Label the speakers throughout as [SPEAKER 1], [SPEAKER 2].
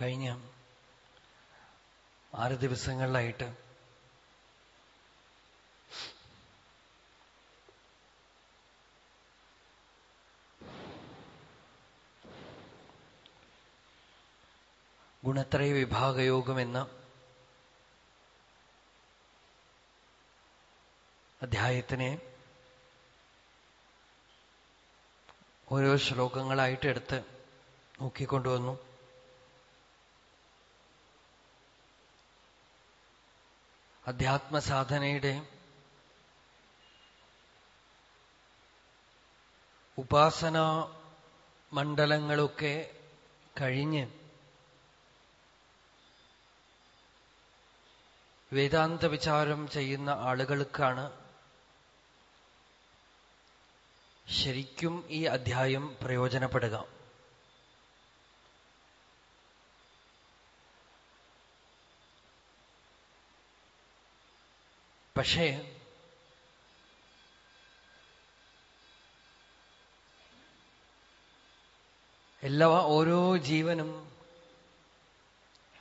[SPEAKER 1] കഴിഞ്ഞ ആറ് ദിവസങ്ങളിലായിട്ട് ഗുണത്രയ വിഭാഗയോഗം എന്ന അധ്യായത്തിനെ ഓരോ ശ്ലോകങ്ങളായിട്ട് എടുത്ത് നോക്കിക്കൊണ്ടുവന്നു. അധ്യാത്മസാധനയുടെ ഉപാസന മണ്ഡലങ്ങളൊക്കെ കഴിഞ്ഞ് വേദാന്ത വിചാരം ചെയ്യുന്ന ആളുകൾക്കാണ് ശരിക്കും ഈ അധ്യായം പ്രയോജനപ്പെടുക. പക്ഷേ എല്ലാ ഓരോ ജീവനും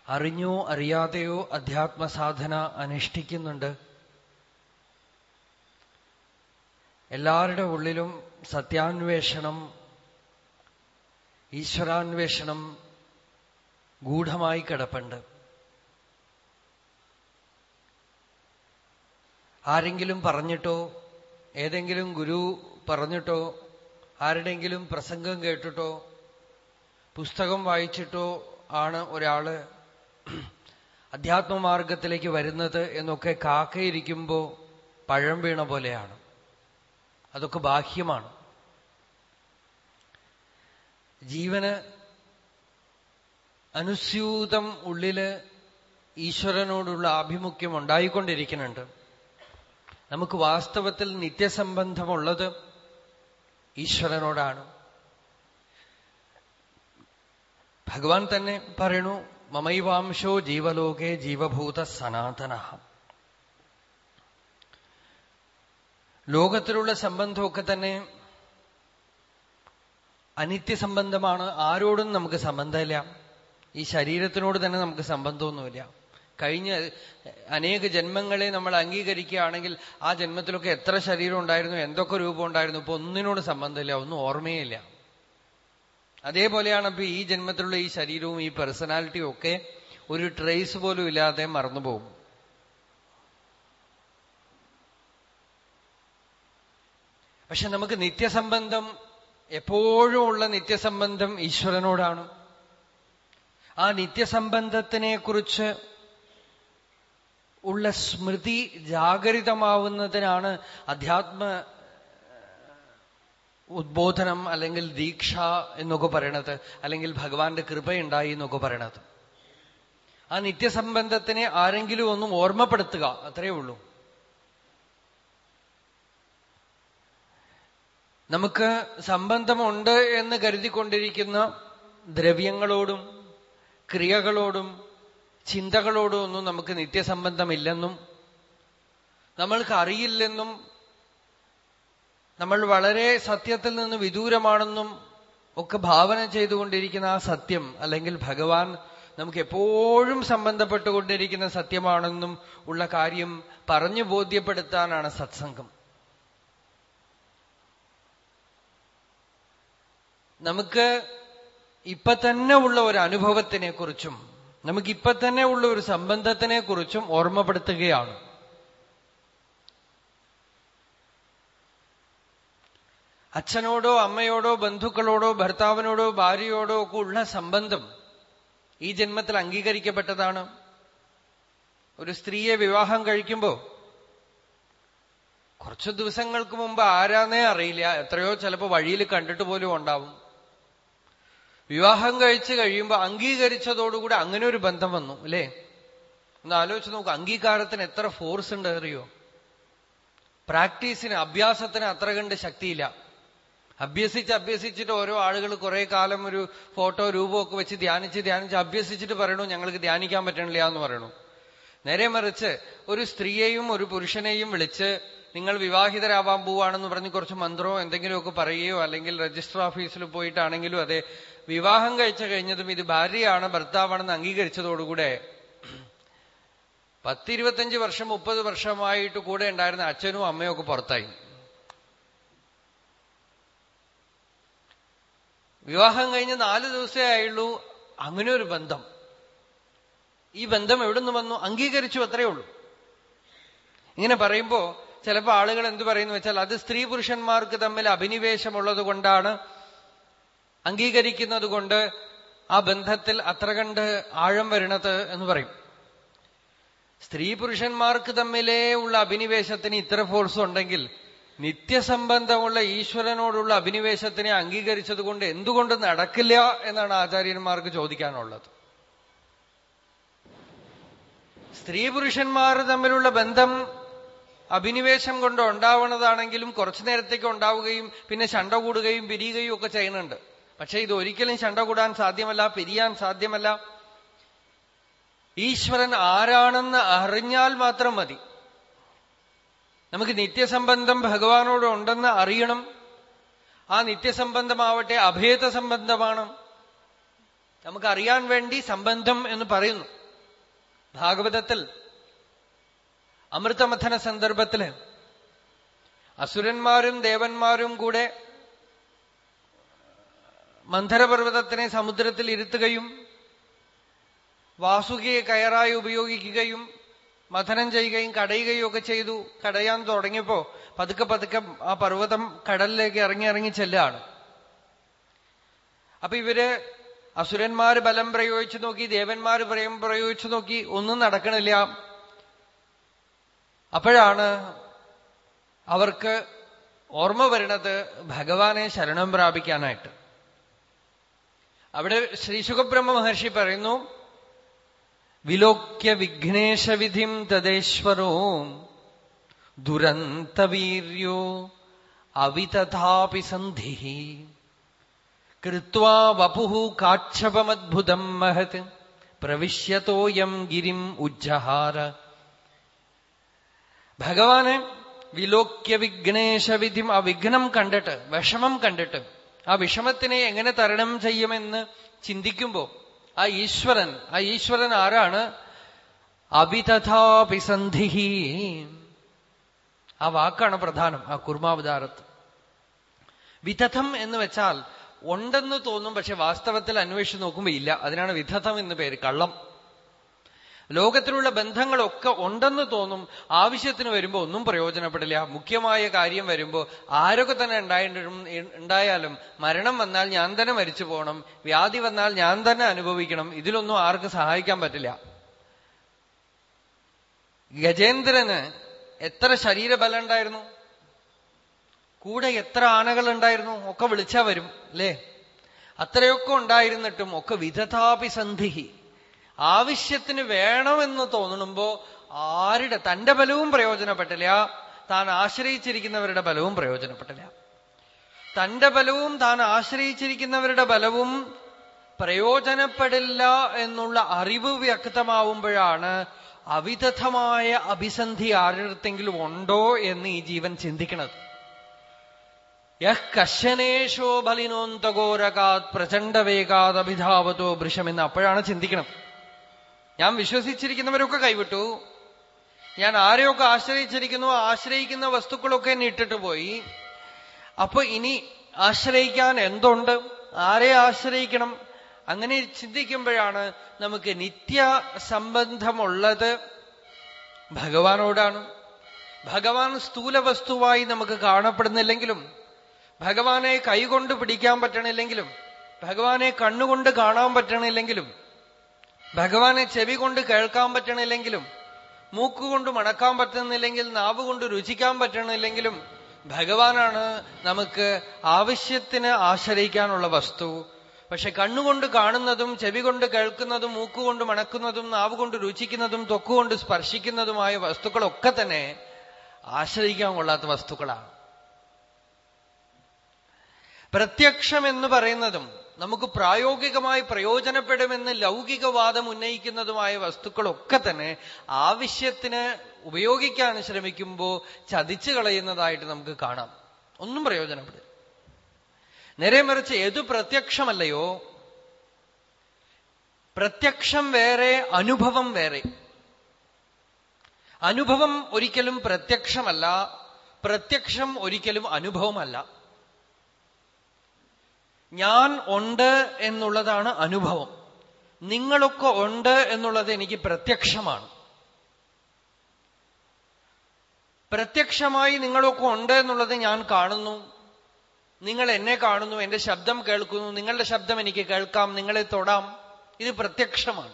[SPEAKER 1] അറിഞ്ഞോ അറിയാതെയോ അധ്യാത്മസാധന അനുഷ്ഠിക്കുന്നുണ്ട്. എല്ലാവരുടെ ഉള്ളിലും സത്യാന്വേഷണം ഈശ്വരാന്വേഷണം ഗൂഢമായി കിടപ്പുണ്ട്. ആരെങ്കിലും പറഞ്ഞിട്ടോ? ഏതെങ്കിലും ഗുരു പറഞ്ഞിട്ടോ? ആരുടെങ്കിലും പ്രസംഗം കേട്ടിട്ടോ? പുസ്തകം വായിച്ചിട്ടോ ആണ് ഒരാൾ അധ്യാത്മമാർഗത്തിലേക്ക് വരുന്നത് എന്നൊക്കെ കാക്കയിരിക്കുമ്പോൾ പഴം വീണ പോലെയാണ്. അതൊക്കെ ബാഹ്യമാണ്. ജീവന് അനുസ്യൂതം ഉള്ളിൽ ഈശ്വരനോടുള്ള ആഭിമുഖ്യം ഉണ്ടായിക്കൊണ്ടിരിക്കുന്നുണ്ട്. നമുക്ക് വാസ്തവത്തിൽ നിത്യസംബന്ധമുള്ളത് ഈശ്വരനോടാണ്. ഭഗവാൻ തന്നെ പറയണു മമൈവാംശോ ജീവലോകെ ജീവഭൂത സനാതന. ലോകത്തിലുള്ള സംബന്ധമൊക്കെ തന്നെ അനിത്യസംബന്ധമാണ്. ആരോടും നമുക്ക് സംബന്ധമില്ല. ഈ ശരീരത്തിനോട് തന്നെ നമുക്ക് സംബന്ധമൊന്നുമില്ല. കഴിഞ്ഞ അനേക ജന്മങ്ങളെ നമ്മൾ അംഗീകരിക്കുകയാണെങ്കിൽ ആ ജന്മത്തിലൊക്കെ എത്ര ശരീരം ഉണ്ടായിരുന്നു എന്തൊക്കെ രൂപം ഉണ്ടായിരുന്നു ഇപ്പൊ ഒന്നിനോട് സംബന്ധമില്ല ഒന്നും ഓർമ്മയില്ല. അതേപോലെയാണ് ഇപ്പൊ ഈ ജന്മത്തിലുള്ള ഈ ശരീരവും ഈ പേഴ്സണാലിറ്റിയും ഒക്കെ ഒരു ട്രേസ് പോലും ഇല്ലാതെ മറന്നുപോകും. പക്ഷെ നമുക്ക് നിത്യസംബന്ധം എപ്പോഴും ഉള്ള നിത്യസംബന്ധം ഈശ്വരനോടാണ്. ആ നിത്യസംബന്ധത്തിനെ കുറിച്ച് ഉള്ള സ്മൃതി ജാഗരിതമാവുന്നതിനാണ് അധ്യാത്മ ഉദ്ബോധനം അല്ലെങ്കിൽ ദീക്ഷ എന്നൊക്കെ പറയണത്. അല്ലെങ്കിൽ ഭഗവാന്റെ കൃപയുണ്ടായി എന്നൊക്കെ പറയണത്. ആ നിത്യസംബന്ധത്തിനെ ആരെങ്കിലും ഒന്നും ഓർമ്മപ്പെടുത്തുക. അത്രയേ ഉള്ളൂ. നമുക്ക് സംബന്ധമുണ്ട് എന്ന് കരുതിക്കൊണ്ടിരിക്കുന്ന ദ്രവ്യങ്ങളോടും ക്രിയകളോടും ചിന്തകളോടും ഒന്നും നമുക്ക് നിത്യസംബന്ധമില്ലെന്നും നമ്മൾക്ക് അറിയില്ലെന്നും നമ്മൾ വളരെ സത്യത്തിൽ നിന്ന് വിദൂരമാണെന്നും ഒക്കെ ഭാവന ചെയ്തുകൊണ്ടിരിക്കുന്ന ആ സത്യം അല്ലെങ്കിൽ ഭഗവാൻ നമുക്ക് എപ്പോഴും സംബന്ധപ്പെട്ടുകൊണ്ടിരിക്കുന്ന സത്യമാണെന്നും ഉള്ള കാര്യം പറഞ്ഞു ബോധ്യപ്പെടുത്താനാണ് സത്സംഗം. നമുക്ക് ഇപ്പൊ തന്നെ ഉള്ള ഒരു അനുഭവത്തിനെ കുറിച്ചും നമുക്കിപ്പൊ തന്നെ ഉള്ള ഒരു സംബന്ധത്തിനെ കുറിച്ചും ഓർമ്മപ്പെടുത്തുകയാണ്. അച്ഛനോടോ അമ്മയോടോ ബന്ധുക്കളോടോ ഭർത്താവിനോടോ ഭാര്യയോടോ ഒക്കെ ഉള്ള സംബന്ധം ഈ ജന്മത്തിൽ അംഗീകരിക്കപ്പെട്ടതാണ്. ഒരു സ്ത്രീയെ വിവാഹം കഴിക്കുമ്പോ കുറച്ചു ദിവസങ്ങൾക്ക് മുമ്പ് ആരാന്നേ അറിയില്ല. എത്രയോ ചിലപ്പോ വഴിയിൽ കണ്ടിട്ട് പോലും ഉണ്ടാവും. വിവാഹം കഴിച്ചു കഴിയുമ്പോൾ അംഗീകരിച്ചതോടുകൂടി അങ്ങനെ ഒരു ബന്ധം വന്നു അല്ലേ? ഒന്ന് ആലോചിച്ച് നോക്കുക അംഗീകാരത്തിന് എത്ര ഫോഴ്സ് ഉണ്ട് അറിയോ? പ്രാക്ടീസിന് അഭ്യാസത്തിന് അത്ര കണ്ട് ശക്തിയില്ല. അഭ്യസിച്ച് അഭ്യസിച്ചിട്ട് ഓരോ ആളുകൾ കുറെ കാലം ഒരു ഫോട്ടോ രൂപമൊക്കെ വെച്ച് ധ്യാനിച്ച് ധ്യാനിച്ച് അഭ്യസിച്ചിട്ട് പറയണു ഞങ്ങൾക്ക് ധ്യാനിക്കാൻ പറ്റണില്ല എന്ന് പറയണു. നേരെ മറിച്ച് ഒരു സ്ത്രീയെയും ഒരു പുരുഷനെയും വിളിച്ച് നിങ്ങൾ വിവാഹിതരാവാൻ പോവാണെന്ന് പറഞ്ഞ് കുറച്ച് മന്ത്രമോ എന്തെങ്കിലുമൊക്കെ പറയുകയോ അല്ലെങ്കിൽ രജിസ്റ്റർ ഓഫീസിൽ പോയിട്ടാണെങ്കിലും അതെ വിവാഹം കഴിച്ചു കഴിഞ്ഞതും ഇത് ഭാര്യയാണ് ഭർത്താവാണെന്ന് അംഗീകരിച്ചതോടുകൂടെ പത്തിരുപത്തഞ്ച് വർഷം മുപ്പത് വർഷമായിട്ട് കൂടെ ഉണ്ടായിരുന്ന അച്ഛനും അമ്മയും ഒക്കെ പുറത്തായി. വിവാഹം കഴിഞ്ഞ് നാല് ദിവസമേ ആയുള്ളൂ. അങ്ങനെ ഒരു ബന്ധം. ഈ ബന്ധം എവിടുന്ന് വന്നു? അംഗീകരിച്ചു അത്രയേ ഉള്ളൂ. ഇങ്ങനെ പറയുമ്പോ ചിലപ്പോ ആളുകൾ എന്ത് പറയുന്നു വെച്ചാൽ അത് സ്ത്രീ പുരുഷന്മാർക്ക് തമ്മിൽ അഭിനിവേശമുള്ളത് കൊണ്ടാണ് അംഗീകരിക്കുന്നത് കൊണ്ട് ആ ബന്ധത്തിൽ അത്ര കണ്ട് ആഴം വരണത് എന്ന് പറയും. സ്ത്രീ പുരുഷന്മാർക്ക് തമ്മിലേ ഉള്ള അഭിനിവേശത്തിന് ഇത്ര ഫോഴ്സ് ഉണ്ടെങ്കിൽ നിത്യസംബന്ധമുള്ള ഈശ്വരനോടുള്ള അഭിനിവേശത്തിനെ അംഗീകരിച്ചത് കൊണ്ട് എന്തുകൊണ്ട് നടക്കില്ല എന്നാണ് ആചാര്യന്മാർക്ക് ചോദിക്കാനുള്ളത്. സ്ത്രീ പുരുഷന്മാർ തമ്മിലുള്ള ബന്ധം അഭിനിവേശം കൊണ്ട് ഉണ്ടാവുന്നതാണെങ്കിലും കുറച്ചു നേരത്തേക്ക് ഉണ്ടാവുകയും പിന്നെ ശണ്ട കൂടുകയും പിരിയുകയും ഒക്കെ ചെയ്യുന്നുണ്ട്. പക്ഷെ ഇത് ഒരിക്കലും ശണ്ട കൂടാൻ സാധ്യമല്ല പിരിയാൻ സാധ്യമല്ല. ഈശ്വരൻ ആരാണെന്ന് അറിഞ്ഞാൽ മാത്രം മതി. നമുക്ക് നിത്യസംബന്ധം ഭഗവാനോട് ഉണ്ടെന്ന് അറിയണം. ആ നിത്യസംബന്ധമാവട്ടെ അഭേദ സംബന്ധമാണ്. നമുക്കറിയാൻ വേണ്ടി സംബന്ധം എന്ന് പറയുന്നു. ഭാഗവതത്തിൽ അമൃതമഥന സന്ദർഭത്തിൽ അസുരന്മാരും ദേവന്മാരും കൂടെ മന്ധരപർവതത്തിനെ സമുദ്രത്തിൽ ഇരുത്തുകയും വാസുകിയെ കയറായി ഉപയോഗിക്കുകയും മഥനം ചെയ്യുകയും കടയുകയും ഒക്കെ ചെയ്തു. കടയാൻ തുടങ്ങിയപ്പോ പതുക്കെ പതുക്കെ ആ പർവതം കടലിലേക്ക് ഇറങ്ങി ഇറങ്ങി ചെല്ലാണ് അപ്പൊ ഇവർ അസുരന്മാര് ബലം പ്രയോഗിച്ചു നോക്കി ദേവന്മാര് പ്രയം പ്രയോഗിച്ചു നോക്കി ഒന്നും നടക്കണില്ല. അപ്പോഴാണ് അവർക്ക് ഓർമ്മ വരുന്നത് ഭഗവാനെ ശരണം പ്രാപിക്കാനായിട്ട്. അവിടെ ശ്രീ സുഖബ്രഹ്മ മഹർഷി പറയുന്നു വിലോക്യ വിഘ്നേശവിധിം തദേശ്വരോ ദുരന്തവീര്യോ അവിതഥാപി സന്ധി. കൃത്വാ വപു കാക്ഷപമദ്ഭുതം മഹത് പ്രവിശ്യതോയം ഗിരിം ഉജ്ജഹാര. ഭഗവാന് വിലോക്യ വിഘ്നേശവിധിം ആ വിഘ്നം കണ്ടിട്ട് വിഷമം കണ്ടിട്ട് ആ വിഷമത്തിനെ എങ്ങനെ തരണം ചെയ്യുമെന്ന് ചിന്തിക്കുമ്പോ ആ ഈശ്വരൻ ആ ഈശ്വരൻ ആരാണ്? അവിതഥാഭിസന്ധിഹി. ആ വാക്കാണ് പ്രധാനം ആ കുർമാവതാരത്ത്. വിതഥം എന്ന് വെച്ചാൽ ഉണ്ടെന്ന് തോന്നും പക്ഷെ വാസ്തവത്തിൽ അന്വേഷിച്ച് നോക്കുമ്പോ ഇല്ല. അതിനാണ് വിധഥം എന്ന് പേര് കള്ളം. ലോകത്തിലുള്ള ബന്ധങ്ങളൊക്കെ ഉണ്ടെന്ന് തോന്നും ആവശ്യത്തിന് വരുമ്പോൾ ഒന്നും പ്രയോജനപ്പെടില്ല. മുഖ്യമായ കാര്യം വരുമ്പോൾ ആരൊക്കെ തന്നെ ഉണ്ടായാലും മരണം വന്നാൽ ഞാൻ തന്നെ മരിച്ചു പോകണം. വ്യാധി വന്നാൽ ഞാൻ തന്നെ അനുഭവിക്കണം. ഇതിലൊന്നും ആർക്കും സഹായിക്കാൻ പറ്റില്ല. ഗജേന്ദ്രന് എത്ര ശരീരബലം ഉണ്ടായിരുന്നു? കൂടെ എത്ര ആനകൾ ഉണ്ടായിരുന്നു? ഒക്കെ വിളിച്ചാ വരും അല്ലേ? അത്രയൊക്കെ ഉണ്ടായിരുന്നിട്ടും ഒക്കെ വിധതാപി സന്ധിഹി ആവശ്യത്തിന് വേണമെന്ന് തോന്നുമ്പോ ആരുടെ തന്റെ ബലവും പ്രയോജനപ്പെട്ടില്ല. താൻ ആശ്രയിച്ചിരിക്കുന്നവരുടെ ബലവും പ്രയോജനപ്പെട്ടില്ല. തന്റെ ബലവും താൻ ആശ്രയിച്ചിരിക്കുന്നവരുടെ ബലവും പ്രയോജനപ്പെടില്ല എന്നുള്ള അറിവ് വ്യക്തമാവുമ്പോഴാണ് അവിദഗ്ധമായ അഭിസന്ധി ആരുടെങ്കിലും ഉണ്ടോ എന്ന് ഈ ജീവൻ ചിന്തിക്കുന്നത്. യഹ് കശനേഷോ ബലിനോന്തകോരകാത് പ്രചണ്ഡവേകാത് അഭിധാവതോ വൃഷമെന്ന് അപ്പോഴാണ് ചിന്തിക്കണം ഞാൻ വിശ്വസിച്ചിരിക്കുന്നവരൊക്കെ കൈവിട്ടു. ഞാൻ ആരെയൊക്കെ ആശ്രയിച്ചിരിക്കുന്നു ആശ്രയിക്കുന്ന വസ്തുക്കളൊക്കെ എന്നെ ഇട്ടിട്ട് പോയി. അപ്പൊ ഇനി ആശ്രയിക്കാൻ എന്തുണ്ട്? ആരെ ആശ്രയിക്കണം? അങ്ങനെ ചിന്തിക്കുമ്പോഴാണ് നമുക്ക് നിത്യ സംബന്ധമുള്ളത് ഭഗവാനോടാണ്. ഭഗവാൻ സ്ഥൂല വസ്തുവായി നമുക്ക് കാണപ്പെടുന്നില്ലെങ്കിലും ഭഗവാനെ കൈകൊണ്ട് പിടിക്കാൻ പറ്റണില്ലെങ്കിലും ഭഗവാനെ കണ്ണുകൊണ്ട് കാണാൻ പറ്റണില്ലെങ്കിലും ഭഗവാനെ ചെവി കൊണ്ട് കേൾക്കാൻ പറ്റണില്ലെങ്കിലും മൂക്കുകൊണ്ട് മണക്കാൻ പറ്റുന്നില്ലെങ്കിൽ നാവ് കൊണ്ട് രുചിക്കാൻ പറ്റണില്ലെങ്കിലും ഭഗവാനാണ് നമുക്ക് ആവശ്യത്തിന് ആശ്രയിക്കാനുള്ള വസ്തു. പക്ഷെ കണ്ണുകൊണ്ട് കാണുന്നതും ചെവി കൊണ്ട് കേൾക്കുന്നതും മൂക്കുകൊണ്ട് മണക്കുന്നതും നാവ് കൊണ്ട് രുചിക്കുന്നതും തൊക്കുകൊണ്ട് സ്പർശിക്കുന്നതുമായ വസ്തുക്കളൊക്കെ തന്നെ ആശ്രയിക്കാൻ കൊള്ളാത്ത വസ്തുക്കളാണ്. പ്രത്യക്ഷം എന്ന് പറയുന്നതും നമുക്ക് പ്രായോഗികമായി പ്രയോജനപ്പെടുമെന്ന് ലൗകികവാദം ഉന്നയിക്കുന്നതുമായ വസ്തുക്കളൊക്കെ തന്നെ ആവശ്യത്തിന് ഉപയോഗിക്കാൻ ശ്രമിക്കുമ്പോൾ ചതിച്ചു കളയുന്നതായിട്ട് നമുക്ക് കാണാം. ഒന്നും പ്രയോജനപ്പെടില്ല നേരെ മറിച്ച് ഏതു പ്രത്യക്ഷമല്ലയോ? പ്രത്യക്ഷം വേറെ അനുഭവം വേറെ. അനുഭവം ഒരിക്കലും പ്രത്യക്ഷമല്ല പ്രത്യക്ഷം ഒരിക്കലും അനുഭവമല്ല. ഞാൻ ഉണ്ട് എന്നുള്ളതാണ് അനുഭവം. നിങ്ങളൊക്കെ ഉണ്ട് എന്നുള്ളത് എനിക്ക് പ്രത്യക്ഷമാണ്. പ്രത്യക്ഷമായി നിങ്ങളൊക്കെ ഉണ്ട് എന്നുള്ളത് ഞാൻ കാണുന്നു. നിങ്ങൾ എന്നെ കാണുന്നു എന്റെ ശബ്ദം കേൾക്കുന്നു. നിങ്ങളുടെ ശബ്ദം എനിക്ക് കേൾക്കാം നിങ്ങളെ തൊടാം. ഇത് പ്രത്യക്ഷമാണ്.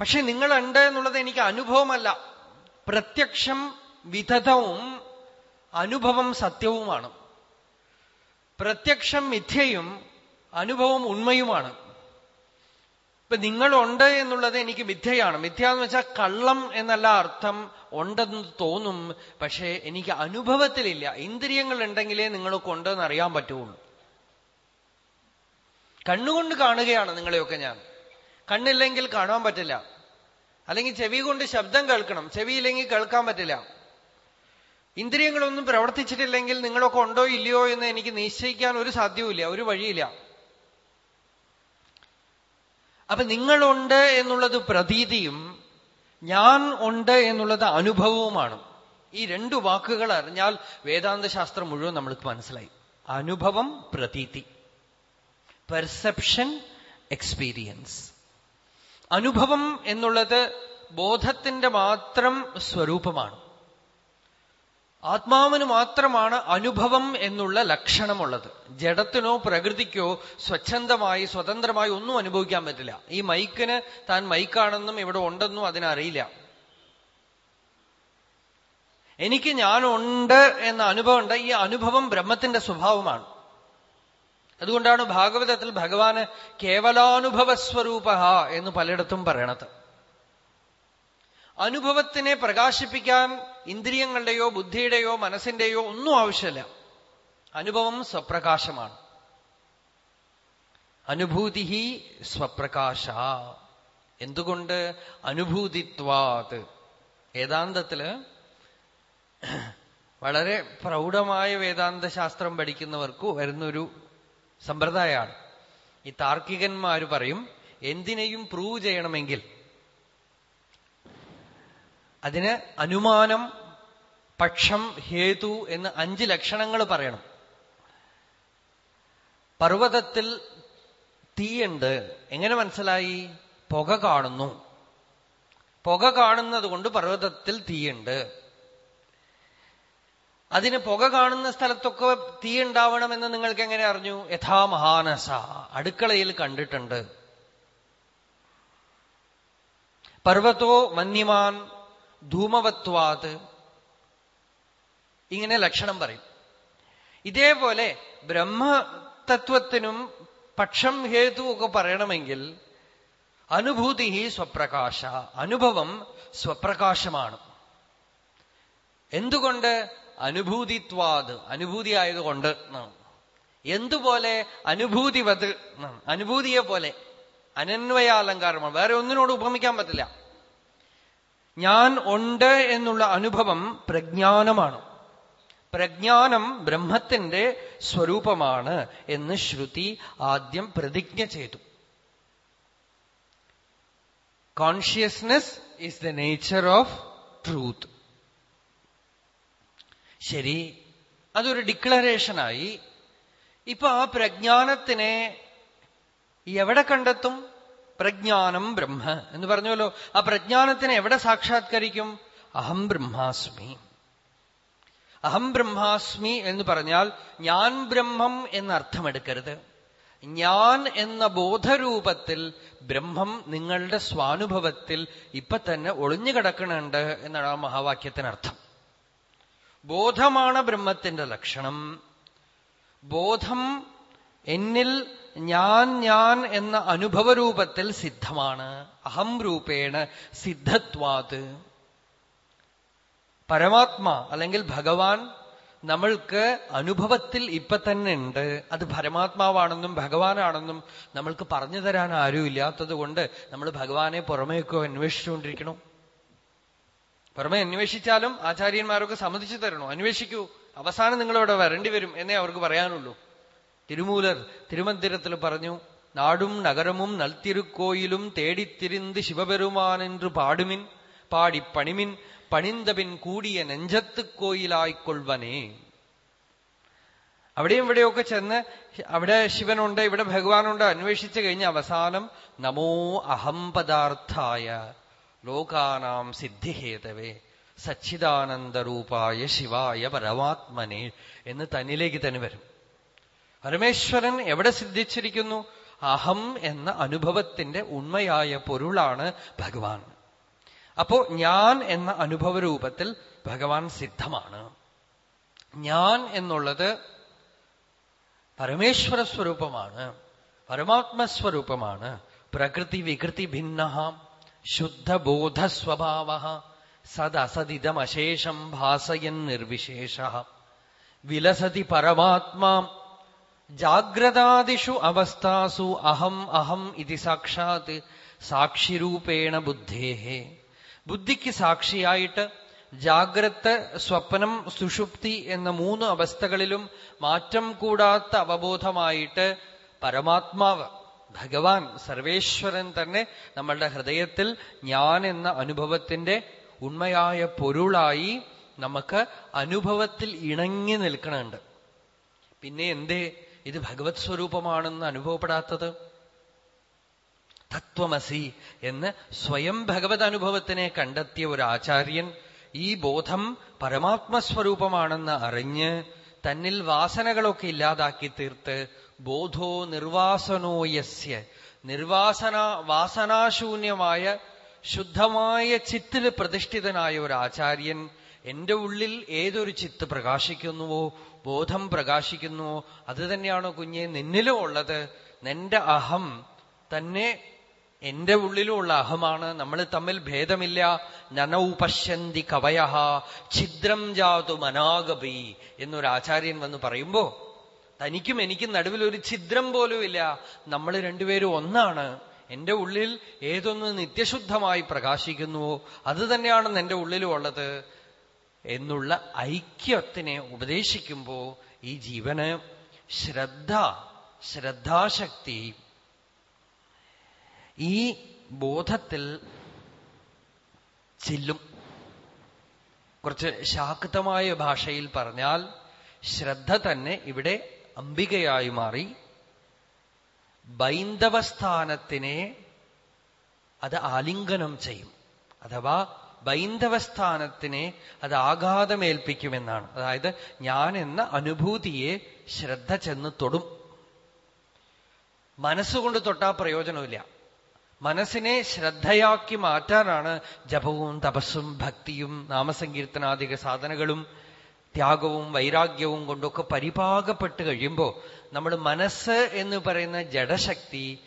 [SPEAKER 1] പക്ഷെ നിങ്ങളുണ്ട് എന്നുള്ളത് എനിക്ക് അനുഭവമല്ല. പ്രത്യക്ഷം വിധതവും അനുഭവം സത്യവുമാണ്. പ്രത്യക്ഷം മിഥ്യയും അനുഭവം ഉണ്മയുമാണ്. ഇപ്പൊ നിങ്ങളുണ്ട് എന്നുള്ളത് എനിക്ക് മിഥ്യയാണ്. മിഥ്യ എന്ന് വെച്ചാൽ കള്ളം എന്നല്ല അർത്ഥം ഉണ്ടെന്ന് തോന്നും. പക്ഷേ എനിക്ക് അനുഭവത്തിലില്ല. ഇന്ദ്രിയങ്ങൾ ഉണ്ടെങ്കിലേ നിങ്ങൾക്ക് ഉണ്ടെന്ന് അറിയാൻ പറ്റുള്ളൂ. കണ്ണുകൊണ്ട് കാണുകയാണ് നിങ്ങളെയൊക്കെ ഞാൻ. കണ്ണില്ലെങ്കിൽ കാണാൻ പറ്റില്ല. അല്ലെങ്കിൽ ചെവി കൊണ്ട് ശബ്ദം കേൾക്കണം. ചെവിയില്ലെങ്കിൽ കേൾക്കാൻ പറ്റില്ല. ഇന്ദ്രിയങ്ങളൊന്നും പ്രവർത്തിച്ചിട്ടില്ലെങ്കിൽ നിങ്ങളൊക്കെ ഉണ്ടോ ഇല്ലയോ എന്ന് എനിക്ക് നിശ്ചയിക്കാൻ ഒരു സാധ്യവുമില്ല ഒരു വഴിയില്ല. അപ്പൊ നിങ്ങളുണ്ട് എന്നുള്ളത് പ്രതീതിയും ഞാൻ ഉണ്ട് എന്നുള്ളത് അനുഭവവുമാണ്. ഈ രണ്ടു വാക്കുകൾ അറിഞ്ഞാൽ വേദാന്ത ശാസ്ത്രം മുഴുവൻ നമ്മൾക്ക് മനസ്സിലായി. അനുഭവം പ്രതീതി. Perception experience. അനുഭവം എന്നുള്ളത് ബോധത്തിന്റെ മാത്രം സ്വരൂപമാണ്. ആത്മാവിന് മാത്രമാണ് അനുഭവം എന്നുള്ള ലക്ഷണമുള്ളത്. ജഡത്തിനോ പ്രകൃതിക്കോ സ്വച്ഛന്തമായി സ്വതന്ത്രമായി ഒന്നും അനുഭവിക്കാൻ പറ്റില്ല. ഈ മൈക്കിന് താൻ മൈക്കാണെന്നും ഇവിടെ ഉണ്ടെന്നും അതിനറിയില്ല. എനിക്ക് ഞാനുണ്ട് എന്ന അനുഭവം ഉണ്ട്. ഈ അനുഭവം ബ്രഹ്മത്തിന്റെ സ്വഭാവമാണ്. അതുകൊണ്ടാണ് ഭാഗവതത്തിൽ ഭഗവാന് കേവലാനുഭവ സ്വരൂപ എന്ന് പലയിടത്തും പറയണത്. അനുഭവത്തിനെ പ്രകാശിപ്പിക്കാൻ ഇന്ദ്രിയങ്ങളുടെയോ ബുദ്ധിയുടെയോ മനസ്സിന്റെയോ ഒന്നും ആവശ്യമില്ല. അനുഭവം സ്വപ്രകാശമാണ്. അനുഭൂതി സ്വപ്രകാശ. എന്തുകൊണ്ട് അനുഭൂതിത്വാത്? വേദാന്തത്തിൽ വളരെ പ്രൗഢമായ വേദാന്ത ശാസ്ത്രം പഠിക്കുന്നവർക്ക് വരുന്നൊരു സമ്പ്രദായമാണ്. ഈ താർക്കികന്മാര് പറയും എന്തിനേയും പ്രൂവ് ചെയ്യണമെങ്കിൽ അതിന് അനുമാനം പക്ഷം ഹേതു എന്ന് അഞ്ച് ലക്ഷണങ്ങൾ പറയണം. പർവതത്തിൽ തീയുണ്ട്. എങ്ങനെ മനസ്സിലായി? പുക കാണുന്നു. പുക കാണുന്നത് കൊണ്ട് പർവതത്തിൽ തീയുണ്ട്. അതിന് പുക കാണുന്ന സ്ഥലത്തൊക്കെ തീ ഉണ്ടാവണമെന്ന് നിങ്ങൾക്ക് എങ്ങനെ അറിഞ്ഞു? യഥാ മഹാനസ. അടുക്കളയിൽ കണ്ടിട്ടുണ്ട്. പർവതോ മന്യമാൻ ധൂമവത്വാത്. ഇങ്ങനെ ലക്ഷണം പറയും. ഇതേപോലെ ബ്രഹ്മതത്വത്തിനും പക്ഷം ഹേതു ഒക്കെ പറയണമെങ്കിൽ അനുഭൂതി സ്വപ്രകാശ അനുഭവം സ്വപ്രകാശമാണ്. എന്തുകൊണ്ട്? അനുഭൂതിത്വാത് അനുഭൂതി ആയതുകൊണ്ട്. എന്തുപോലെ? അനുഭൂതിവത് അനുഭൂതിയെ പോലെ അനന്വയാലങ്കാരമാണ്. വേറെ ഒന്നിനോട് ഉപമിക്കാൻ പറ്റില്ല. ഞാൻ ഉണ്ട് എന്നുള്ള അനുഭവം പ്രജ്ഞാനമാണ്. പ്രജ്ഞാനം ബ്രഹ്മത്തിന്റെ സ്വരൂപമാണ് എന്ന് ശ്രുതി ആദ്യം പ്രതിജ്ഞ ചെയ്തു. Consciousness is the nature of truth ശരി അതൊരു ഡിക്ലറേഷനായി. ഇപ്പൊ ആ പ്രജ്ഞാനത്തിനെ എവിടെ കണ്ടെത്തും? പ്രജ്ഞാനം ബ്രഹ്മ എന്ന് പറഞ്ഞല്ലോ ആ പ്രജ്ഞാനത്തിനെ എവിടെ സാക്ഷാത്കരിക്കും? അഹം ബ്രഹ്മാസ്മി. അഹം ബ്രഹ്മാസ്മി എന്ന് പറഞ്ഞാൽ ഞാൻ ബ്രഹ്മം എന്നർത്ഥമെടുക്കരുത്. ഞാൻ എന്ന ബോധരൂപത്തിൽ ബ്രഹ്മം നിങ്ങളുടെ സ്വാനുഭവത്തിൽ ഇപ്പൊ തന്നെ ഒളിഞ്ഞു കിടക്കണുണ്ട് എന്നാണ് ആ മഹാവാക്യത്തിനർത്ഥം. ബോധമാണ് ബ്രഹ്മത്തിന്റെ ലക്ഷണം. ബോധം എന്നിൽ ഞാൻ ഞാൻ എന്ന അനുഭവരൂപത്തിൽ സിദ്ധമാണ്. അഹം രൂപേണ സിദ്ധത്വാത്. പരമാത്മ അല്ലെങ്കിൽ ഭഗവാൻ നമ്മൾക്ക് അനുഭവത്തിൽ ഇപ്പൊ തന്നെ ഉണ്ട്. അത് പരമാത്മാവാണെന്നും ഭഗവാനാണെന്നും നമ്മൾക്ക് പറഞ്ഞു തരാൻ ആരും കൊണ്ട് നമ്മൾ ഭഗവാനെ പുറമേക്കോ അന്വേഷിച്ചുകൊണ്ടിരിക്കണം പുറമെ അന്വേഷിച്ചാലും ആചാര്യന്മാരൊക്കെ സമ്മതിച്ചു തരണോ? അന്വേഷിക്കൂ. അവസാനം നിങ്ങളിവിടെ വരേണ്ടി വരും എന്നേ അവർക്ക് പറയാനുള്ളൂ. തിരുമൂലർ തിരുമന്ദിരത്തിൽ പറഞ്ഞു നാടും നഗരമും നൽത്തിരുക്കോയിലും തേടിത്തിരിന്ത് ശിവപെരുമാൻ എന്ന് പാടുമിൻ? പാടി പണിമിൻ പണിന്തപിൻ കൂടിയ നെഞ്ചത്ത് കോയിലായിക്കൊള്ളവനേ അവിടെയും ഇവിടെയൊക്കെ ചെന്ന് അവിടെ ശിവനുണ്ട് ഇവിടെ ഭഗവാനുണ്ട് അന്വേഷിച്ചു കഴിഞ്ഞ അവസാനം നമോ അഹം പദാർത്ഥായ ലോകാനാം സിദ്ധിഹേതവേ സച്ചിദാനന്ദരൂപായ ശിവായ പരമാത്മനെ എന്ന് തന്നിലേക്ക് തന്നെ വരും. പരമേശ്വരൻ എവിടെ സിദ്ധിച്ചിരിക്കുന്നു? അഹം എന്ന അനുഭവത്തിന്റെ ഉണ്മയായ പൊരുളാണ് ഭഗവാൻ. അപ്പോ ഞാൻ എന്ന അനുഭവ രൂപത്തിൽ ഭഗവാൻ സിദ്ധമാണ്. ഞാൻ എന്നുള്ളത് പരമേശ്വര സ്വരൂപമാണ് പരമാത്മസ്വരൂപമാണ് പ്രകൃതി വികൃതി ഭിന്ന ശുദ്ധബോധ സ്വഭാവ സദസദിതമശേഷം ഭാസയൻ നിർവിശേഷ. വിലസതി പരമാത്മാ ജാഗ്രതാദിഷു അവസ്ഥാസു അഹം അഹം ഇതി സാക്ഷാത് സാക്ഷിരൂപേണ ബുദ്ധേഹേ. ബുദ്ധിക്ക് സാക്ഷിയായിട്ട് ജാഗ്രത സ്വപ്നം സുഷുപ്തി എന്ന മൂന്ന് അവസ്ഥകളിലും മാറ്റം കൂടാത്ത അവബോധമായിട്ട് പരമാത്മാവ് ഭഗവാൻ സർവേശ്വരൻ തന്നെ നമ്മളുടെ ഹൃദയത്തിൽ ഞാൻ എന്ന അനുഭവത്തിന്റെ ഉണ്മയായ പൊരുളായി നമുക്ക് അനുഭവത്തിൽ ഇണങ്ങി നിൽക്കണുണ്ട്. പിന്നെ എന്തേ? ഇത് ഭഗവത് സ്വരൂപമാണെന്ന് അനുഭവപ്പെടാത്തത്? തത്വമസി എന്ന് സ്വയം ഭഗവത് അനുഭവത്തിനെ കണ്ടെത്തിയ ഒരു ആചാര്യൻ ഈ ബോധം പരമാത്മസ്വരൂപമാണെന്ന് അറിഞ്ഞ് തന്നിൽ വാസനകളൊക്കെ ഇല്ലാതാക്കി തീർത്ത് ബോധോ നിർവാസനോയസ്യ നിർവാസന വാസനാശൂന്യമായ ശുദ്ധമായ ചിത്തിൽ പ്രതിഷ്ഠിതനായ ഒരു ആചാര്യൻ എന്റെ ഉള്ളിൽ ഏതൊരു ചിത്ത് പ്രകാശിക്കുന്നുവോ ബോധം പ്രകാശിക്കുന്നുവോ അത് തന്നെയാണോ കുഞ്ഞെ നിന്നിലും ഉള്ളത്? നിന്റെ അഹം തന്നെ എന്റെ ഉള്ളിലുമുള്ള അഹമാണ്. നമ്മൾ തമ്മിൽ ഭേദമില്ല. നനൗപശ്യന്തി കവയ ഛിദ്രം ജാതു മനാഗപി എന്നൊരു ആചാര്യൻ വന്ന് പറയുമ്പോ തനിക്കും എനിക്കും നടുവിൽ ഒരു ഛിദ്രം പോലും ഇല്ല നമ്മൾ രണ്ടുപേരും ഒന്നാണ്. എന്റെ ഉള്ളിൽ ഏതൊന്ന് നിത്യശുദ്ധമായി പ്രകാശിക്കുന്നുവോ അത് തന്നെയാണ് എന്റെ ഉള്ളിലുള്ളത് എന്നുള്ള ഐക്യത്തിനെ ഉപദേശിക്കുമ്പോൾ ഈ ജീവന് ശ്രദ്ധ ശ്രദ്ധാശക്തി. ഈ ബോധത്തിൽ ചെല്ലും. കുറച്ച് ശാക്തമായ ഭാഷയിൽ പറഞ്ഞാൽ ശ്രദ്ധ തന്നെ ഇവിടെ അംബികയായി മാറി. ബൈന്ദവസ്ഥാനത്തിനെ അത് ആലിംഗനം ചെയ്യും. അഥവാ ബൈന്ദവസ്ഥാനത്തിനെ അത് ആഘാതമേൽപ്പിക്കുമെന്നാണ്. അതായത് ഞാൻ എന്ന അനുഭൂതിയെ ശ്രദ്ധ ചെന്ന് തൊടും. മനസ്സുകൊണ്ട് തൊട്ടാ പ്രയോജനമില്ല മനസ്സിനെ ശ്രദ്ധയാക്കി മാറ്റാനാണ് ജപവും തപസ്സും ഭക്തിയും നാമസങ്കീർത്തനാധിക സാധനകളും ത്യാഗവും വൈരാഗ്യവും കൊണ്ടൊക്കെ പരിപാകപ്പെട്ട് കഴിയുമ്പോൾ നമ്മൾ മനസ്സ് എന്ന് പറയുന്ന ജഡശക്തി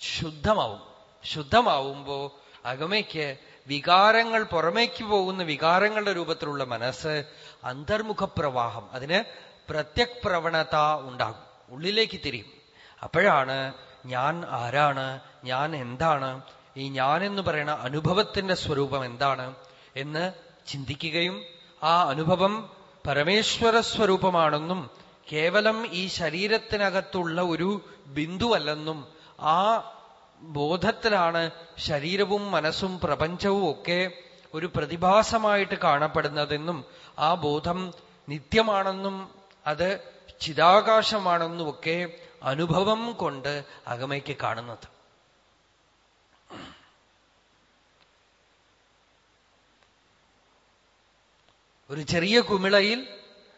[SPEAKER 1] ശുദ്ധമാവും. ശുദ്ധമാവുമ്പോൾ അകമയ്ക്ക് വികാരങ്ങൾ പുറമേക്ക് പോകുന്ന വികാരങ്ങളുടെ രൂപത്തിലുള്ള മനസ്സ് അന്തർമുഖ പ്രവാഹം അതിന് പ്രത്യക് പ്രവണത ഉണ്ടാകും ഉള്ളിലേക്ക് തിരിയും. അപ്പോഴാണ് ഞാൻ ആരാണ് ഞാൻ എന്താണ് ഈ ഞാൻ എന്ന് പറയുന്ന അനുഭവത്തിന്റെ സ്വരൂപം എന്താണ് എന്ന് ചിന്തിക്കുകയും ആ അനുഭവം പരമേശ്വര സ്വരൂപമാണെന്നും കേവലം ഈ ശരീരത്തിനകത്തുള്ള ഒരു ബിന്ദുവല്ലെന്നും ആ ബോധത്തിലാണ് ശരീരവും മനസ്സും പ്രപഞ്ചവും ഒക്കെ ഒരു പ്രതിഭാസമായിട്ട് കാണപ്പെടുന്നതെന്നും ആ ബോധം നിത്യമാണെന്നും അത് ചിതാകാശമാണെന്നും ഒക്കെ അനുഭവം കൊണ്ട് അകമയ്ക്ക് കാണുന്നത്. ഒരു ചെറിയ കുമിളയിൽ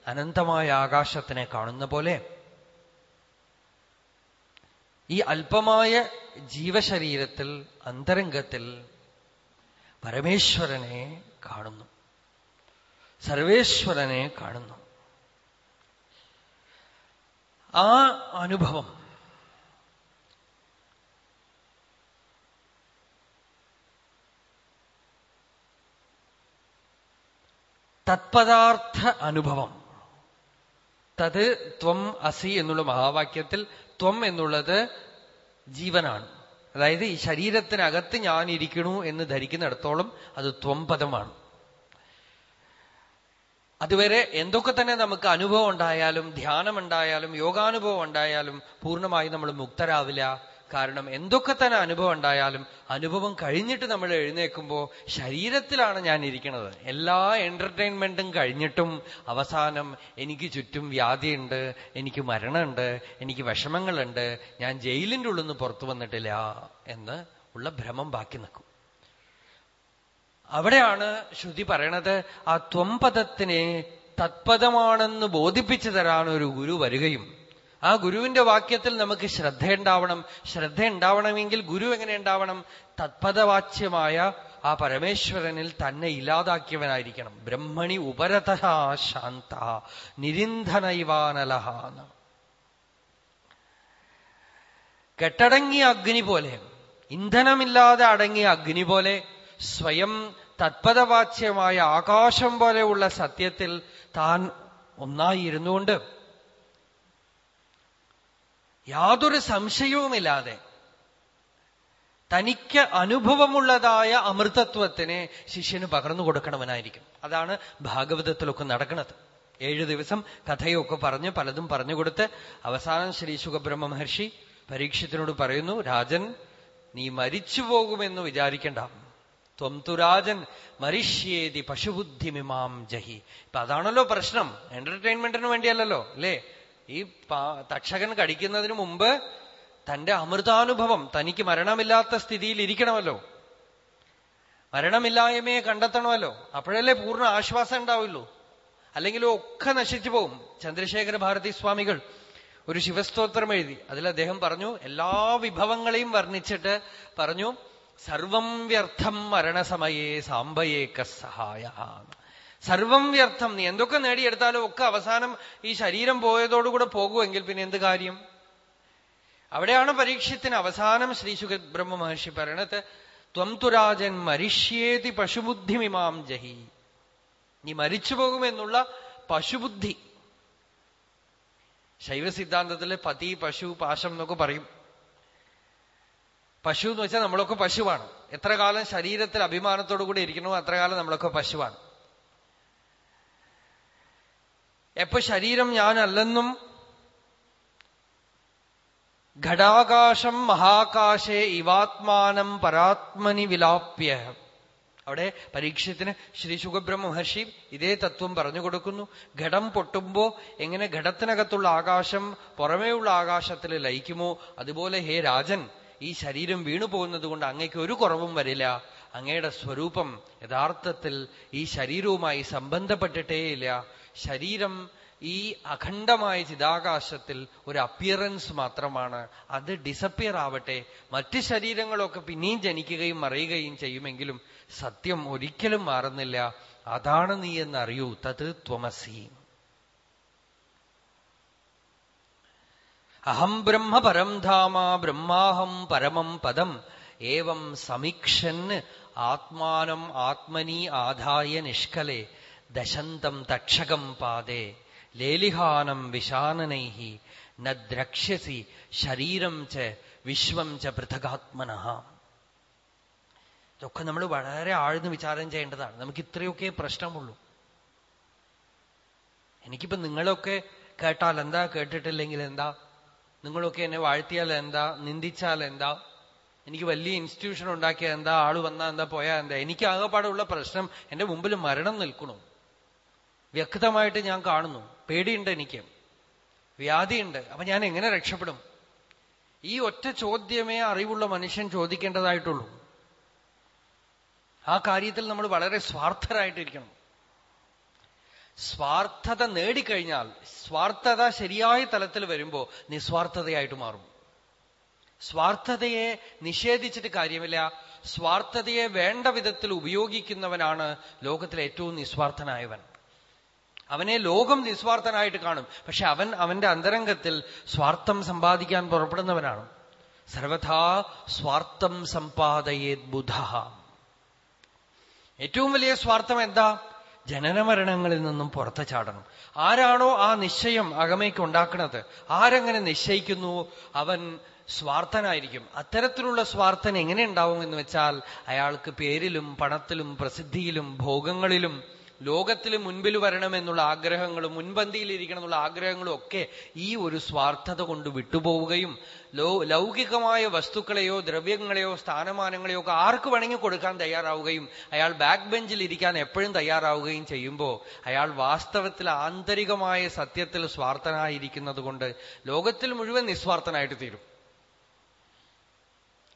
[SPEAKER 1] അനന്തമായ ആകാശത്തിനെ കാണുന്ന പോലെ ഈ അല്പമായ ജീവശരീരത്തിൽ അന്തരംഗത്തിൽ പരമേശ്വരനെ കാണുന്നു. സർവേശ്വരനെ കാണുന്നു. ആ അനുഭവം തത്പദാർത്ഥ അനുഭവം തത് ത്വം അസി എന്നുള്ള മഹാവാക്യത്തിൽ ത്വം എന്നുള്ളത് ജീവനാണ്. അതായത് ഈ ശരീരത്തിനകത്ത് ഞാൻ ഇരിക്കണു എന്ന് ധരിക്കുന്നിടത്തോളം അത് ത്വം പദമാണ് അതുവരെ എന്തൊക്കെ തന്നെ നമുക്ക് അനുഭവം ഉണ്ടായാലും ധ്യാനം ഉണ്ടായാലും യോഗാനുഭവം ഉണ്ടായാലും പൂർണമായി നമ്മൾ മുക്തരാവില്ല. കാരണം എന്തൊക്കെ തന്നെ അനുഭവം ഉണ്ടായാലും അനുഭവം കഴിഞ്ഞിട്ട് നമ്മൾ എഴുന്നേക്കുമ്പോൾ ശരീരത്തിലാണ് ഞാൻ ഇരിക്കുന്നത്. എല്ലാ എന്റർടൈൻമെന്റും കഴിഞ്ഞിട്ടും അവസാനം എനിക്ക് ചുറ്റും വ്യാധിയുണ്ട് എനിക്ക് മരണമുണ്ട് എനിക്ക് വിഷമങ്ങളുണ്ട് ഞാൻ ജയിലിന്റെ ഉള്ളിൽ നിന്ന് പുറത്തു വന്നിട്ടില്ല എന്ന് ഉള്ള ഭ്രമം ബാക്കി നിൽക്കും. അവിടെയാണ് ശ്രുതി പറയണത് ആ ത്വംപദത്തിനെ തത്പദമാണെന്ന് ബോധിപ്പിച്ചു തരാൻ ഒരു ഗുരു വരികയും ആ ഗുരുവിന്റെ വാക്യത്തിൽ നമുക്ക് ശ്രദ്ധയുണ്ടാവണം. ശ്രദ്ധ ഉണ്ടാവണമെങ്കിൽ ഗുരു എങ്ങനെ ഉണ്ടാവണം? തത്പദവാച്യമായ ആ പരമേശ്വരനിൽ തന്നെ ഇല്ലാതാക്കിയവനായിരിക്കണം. ബ്രഹ്മണി ഉപരത ശാന്ത നിരിന്ധനൈവാനലഹാന്ന് കെട്ടടങ്ങിയ അഗ്നി പോലെ ഇന്ധനമില്ലാതെ അടങ്ങിയ അഗ്നി പോലെ സ്വയം തത്പദവാച്യമായ ആകാശം പോലെയുള്ള സത്യത്തിൽ താൻ ഒന്നായി ഇരുന്നുകൊണ്ട് യാതൊരു സംശയവുമില്ലാതെ തനിക്ക് അനുഭവമുള്ളതായ അമൃതത്വത്തിനെ ശിഷ്യന് പകർന്നു കൊടുക്കണവനായിരിക്കും. അതാണ് ഭാഗവതത്തിലൊക്കെ നടക്കുന്നത് ഏഴു ദിവസം കഥയൊക്കെ പറഞ്ഞ് പലതും പറഞ്ഞുകൊടുത്ത് അവസാനം ശ്രീ സുഖബ്രഹ്മ മഹർഷി പരീക്ഷത്തിനോട് പറയുന്നു രാജൻ നീ മരിച്ചു പോകുമെന്ന് വിചാരിക്കണ്ട. ത്വം തുരാജൻ മരിഷ്യേതി പശുബുദ്ധിമിമാം ജഹി. ഇപ്പൊ അതാണല്ലോ പ്രശ്നം. എന്റർടൈൻമെന്റിന് വേണ്ടിയല്ലല്ലോ അല്ലേ? ഈ തക്ഷകൻ കടിക്കുന്നതിന് മുമ്പ് തന്റെ അമൃതാനുഭവം തനിക്ക് മരണമില്ലാത്ത സ്ഥിതിയിൽ ഇരിക്കണമല്ലോ. മരണമില്ലായ്മയെ കണ്ടെത്തണമല്ലോ. അപ്പോഴല്ലേ പൂർണ ആശ്വാസം ഉണ്ടാവുള്ളൂ. അല്ലെങ്കിൽ ഒക്കെ നശിച്ചു പോകും. ചന്ദ്രശേഖര ഭാരതി സ്വാമികൾ ഒരു ശിവസ്തോത്രം എഴുതി. അതിൽ അദ്ദേഹം പറഞ്ഞു എല്ലാ വിഭവങ്ങളെയും വർണിച്ചിട്ട് പറഞ്ഞു സർവം വ്യർത്ഥം മരണസമയേ സാമ്പയേക്ക സഹായ സർവം വ്യർത്ഥം. നീ എന്തൊക്കെ നേടിയെടുത്താലും ഒക്കെ അവസാനം ഈ ശരീരം പോയതോടുകൂടെ പോകുമെങ്കിൽ പിന്നെ എന്ത് കാര്യം? അവിടെയാണ് പരീക്ഷത്തിന് അവസാനം ശ്രീ സുഖബ്രഹ്മ മഹർഷി പറയണത് ത്വം തുരാജൻ മരിഷ്യേതി പശുബുദ്ധിമിമാം ജഹി. നീ മരിച്ചു പോകുമെന്നുള്ള പശുബുദ്ധി. ശൈവ സിദ്ധാന്തത്തിൽ പതി പശു പാശം എന്നൊക്കെ പറയും. പശു എന്ന് വെച്ചാൽ നമ്മളൊക്കെ പശുവാണ്. എത്ര കാലം ശരീരത്തിൽ അഭിമാനത്തോടു കൂടി ഇരിക്കണോ അത്ര കാലം നമ്മളൊക്കെ പശുവാണ്. എപ്പോ ശരീരം ഞാനല്ലെന്നും ഘടാകാശം മഹാകാശേ ഇവാത്മാനം പരാത്മനി വിലാപ്യ. അവിടെ പരീക്ഷത്തിന് ശ്രീ സുഖബ്രഹ്മ മഹർഷി ഇതേ തത്വം പറഞ്ഞു കൊടുക്കുന്നു. ഘടം പൊട്ടുമ്പോ എങ്ങനെ ഘടത്തിനകത്തുള്ള ആകാശം പുറമേയുള്ള ആകാശത്തിൽ ലയിക്കുമോ? അതുപോലെ ഹേ രാജൻ ഈ ശരീരം വീണു പോകുന്നത് കൊണ്ട് അങ്ങയ്ക്ക് ഒരു കുറവും വരില്ല. അങ്ങയുടെ സ്വരൂപം യഥാർത്ഥത്തിൽ ഈ ശരീരവുമായി സംബന്ധപ്പെട്ടിട്ടേയില്ല. ശരീരം ഈ അഖണ്ഡമായ ചിതാകാശത്തിൽ ഒരു അപ്പിയറൻസ് മാത്രമാണ്. അത് ഡിസപ്പിയർ ആവട്ടെ. മറ്റ് ശരീരങ്ങളൊക്കെ പിന്നെയും ജനിക്കുകയും മറിയുകയും ചെയ്യുമെങ്കിലും സത്യം ഒരിക്കലും മാറുന്നില്ല. അതാണ് നീ എന്നറിയൂ. തത് ത്വമസി. അഹം ബ്രഹ്മ പരം ധാമ ബ്രഹ്മാഹം പരമം പദം ഏവം സമീക്ഷൻ ആത്മാനം ആത്മനി ആധായ നിഷ്കലെ. ദശന്തം തക്ഷകം പാദേ ലേലിഹാനം വിശാനനൈ നദ്രക്ഷ്യസി ശരീരം ച വിശ്വം ച പൃഥകാത്മന ഇതൊക്കെ നമ്മൾ വളരെ ആഴ്ന്ന് വിചാരം ചെയ്യേണ്ടതാണ്. നമുക്ക് ഇത്രയൊക്കെ പ്രശ്നമുള്ളൂ. എനിക്കിപ്പോ നിങ്ങളൊക്കെ കേട്ടാൽ എന്താ കേട്ടിട്ടില്ലെങ്കിൽ എന്താ? നിങ്ങളൊക്കെ എന്നെ വാഴ്ത്തിയാൽ എന്താ? നിന്ദിച്ചാൽ എന്താ? എനിക്ക് വലിയ ഇൻസ്റ്റിറ്റ്യൂഷൻ ഉണ്ടാക്കിയാൽ എന്താ? ആൾ വന്നാ എന്താ? പോയാ എന്താ? എനിക്ക് ആകെപ്പാടുള്ള പ്രശ്നം എന്റെ മുമ്പിൽ മരണം നിൽക്കണു. വ്യക്തമായിട്ട് ഞാൻ കാണുന്നു. പേടിയുണ്ട് എനിക്ക്. വ്യാധിയുണ്ട്. അപ്പൊ ഞാൻ എങ്ങനെ രക്ഷപ്പെടും? ഈ ഒറ്റ ചോദ്യമേ അറിവുള്ള മനുഷ്യൻ ചോദിക്കേണ്ടതായിട്ടുള്ളൂ. ആ കാര്യത്തിൽ നമ്മൾ വളരെ സ്വാർത്ഥരായിട്ടിരിക്കണം. സ്വാർത്ഥത നേടിക്കഴിഞ്ഞാൽ സ്വാർത്ഥത ശരിയായ തലത്തിൽ വരുമ്പോ നിസ്വാർത്ഥതയായിട്ട് മാറും. സ്വാർത്ഥതയെ നിഷേധിച്ചിട്ട് കാര്യമില്ല. സ്വാർത്ഥതയെ വേണ്ട വിധത്തിൽ ഉപയോഗിക്കുന്നവനാണ് ലോകത്തിലെ ഏറ്റവും നിസ്വാർത്ഥനായവൻ. അവനെ ലോകം നിസ്വാർത്ഥനായിട്ട് കാണും. പക്ഷെ അവൻ അവന്റെ അന്തരംഗത്തിൽ സ്വാർത്ഥം സമ്പാദിക്കാൻ പുറപ്പെടുന്നവനാണ്. സർവഥാ സ്വാർത്ഥം സമ്പാദയേത് ബുധ. ഏറ്റവും വലിയ സ്വാർത്ഥം എന്താ? ജനനമരണങ്ങളിൽ നിന്നും പുറത്തു ചാടണം. ആരാണോ ആ നിശ്ചയം അകമയ്ക്ക് ഉണ്ടാക്കുന്നത്? ആരെങ്ങനെ നിശ്ചയിക്കുന്നു? അവൻ സ്വാർത്ഥനായിരിക്കും. അത്തരത്തിലുള്ള സ്വാർത്ഥൻ എങ്ങനെ ഉണ്ടാവും എന്ന് വെച്ചാൽ അയാൾക്ക് പേരിലും പണത്തിലും പ്രസിദ്ധിയിലും ഭോഗങ്ങളിലും ലോകത്തിൽ മുൻപിൽ വരണമെന്നുള്ള ആഗ്രഹങ്ങളും മുൻപന്തിയിലിരിക്കണം എന്നുള്ള ആഗ്രഹങ്ങളും ഒക്കെ ഈ ഒരു സ്വാർത്ഥത കൊണ്ട് വിട്ടുപോവുകയും ലൗകികമായ വസ്തുക്കളെയോ ദ്രവ്യങ്ങളെയോ സ്ഥാനമാനങ്ങളെയോ ഒക്കെ ആർക്ക് വേണമെങ്കിൽ കൊടുക്കാൻ തയ്യാറാവുകയും അയാൾ ബാക്ക് ബെഞ്ചിൽ ഇരിക്കാൻ എപ്പോഴും തയ്യാറാവുകയും ചെയ്യുമ്പോൾ അയാൾ വാസ്തവത്തിൽ ആന്തരികമായ സത്യത്തിൽ സ്വാർത്ഥനായിരിക്കുന്നത് കൊണ്ട് ലോകത്തിൽ മുഴുവൻ നിസ്വാർത്ഥനായിട്ട് തീരും.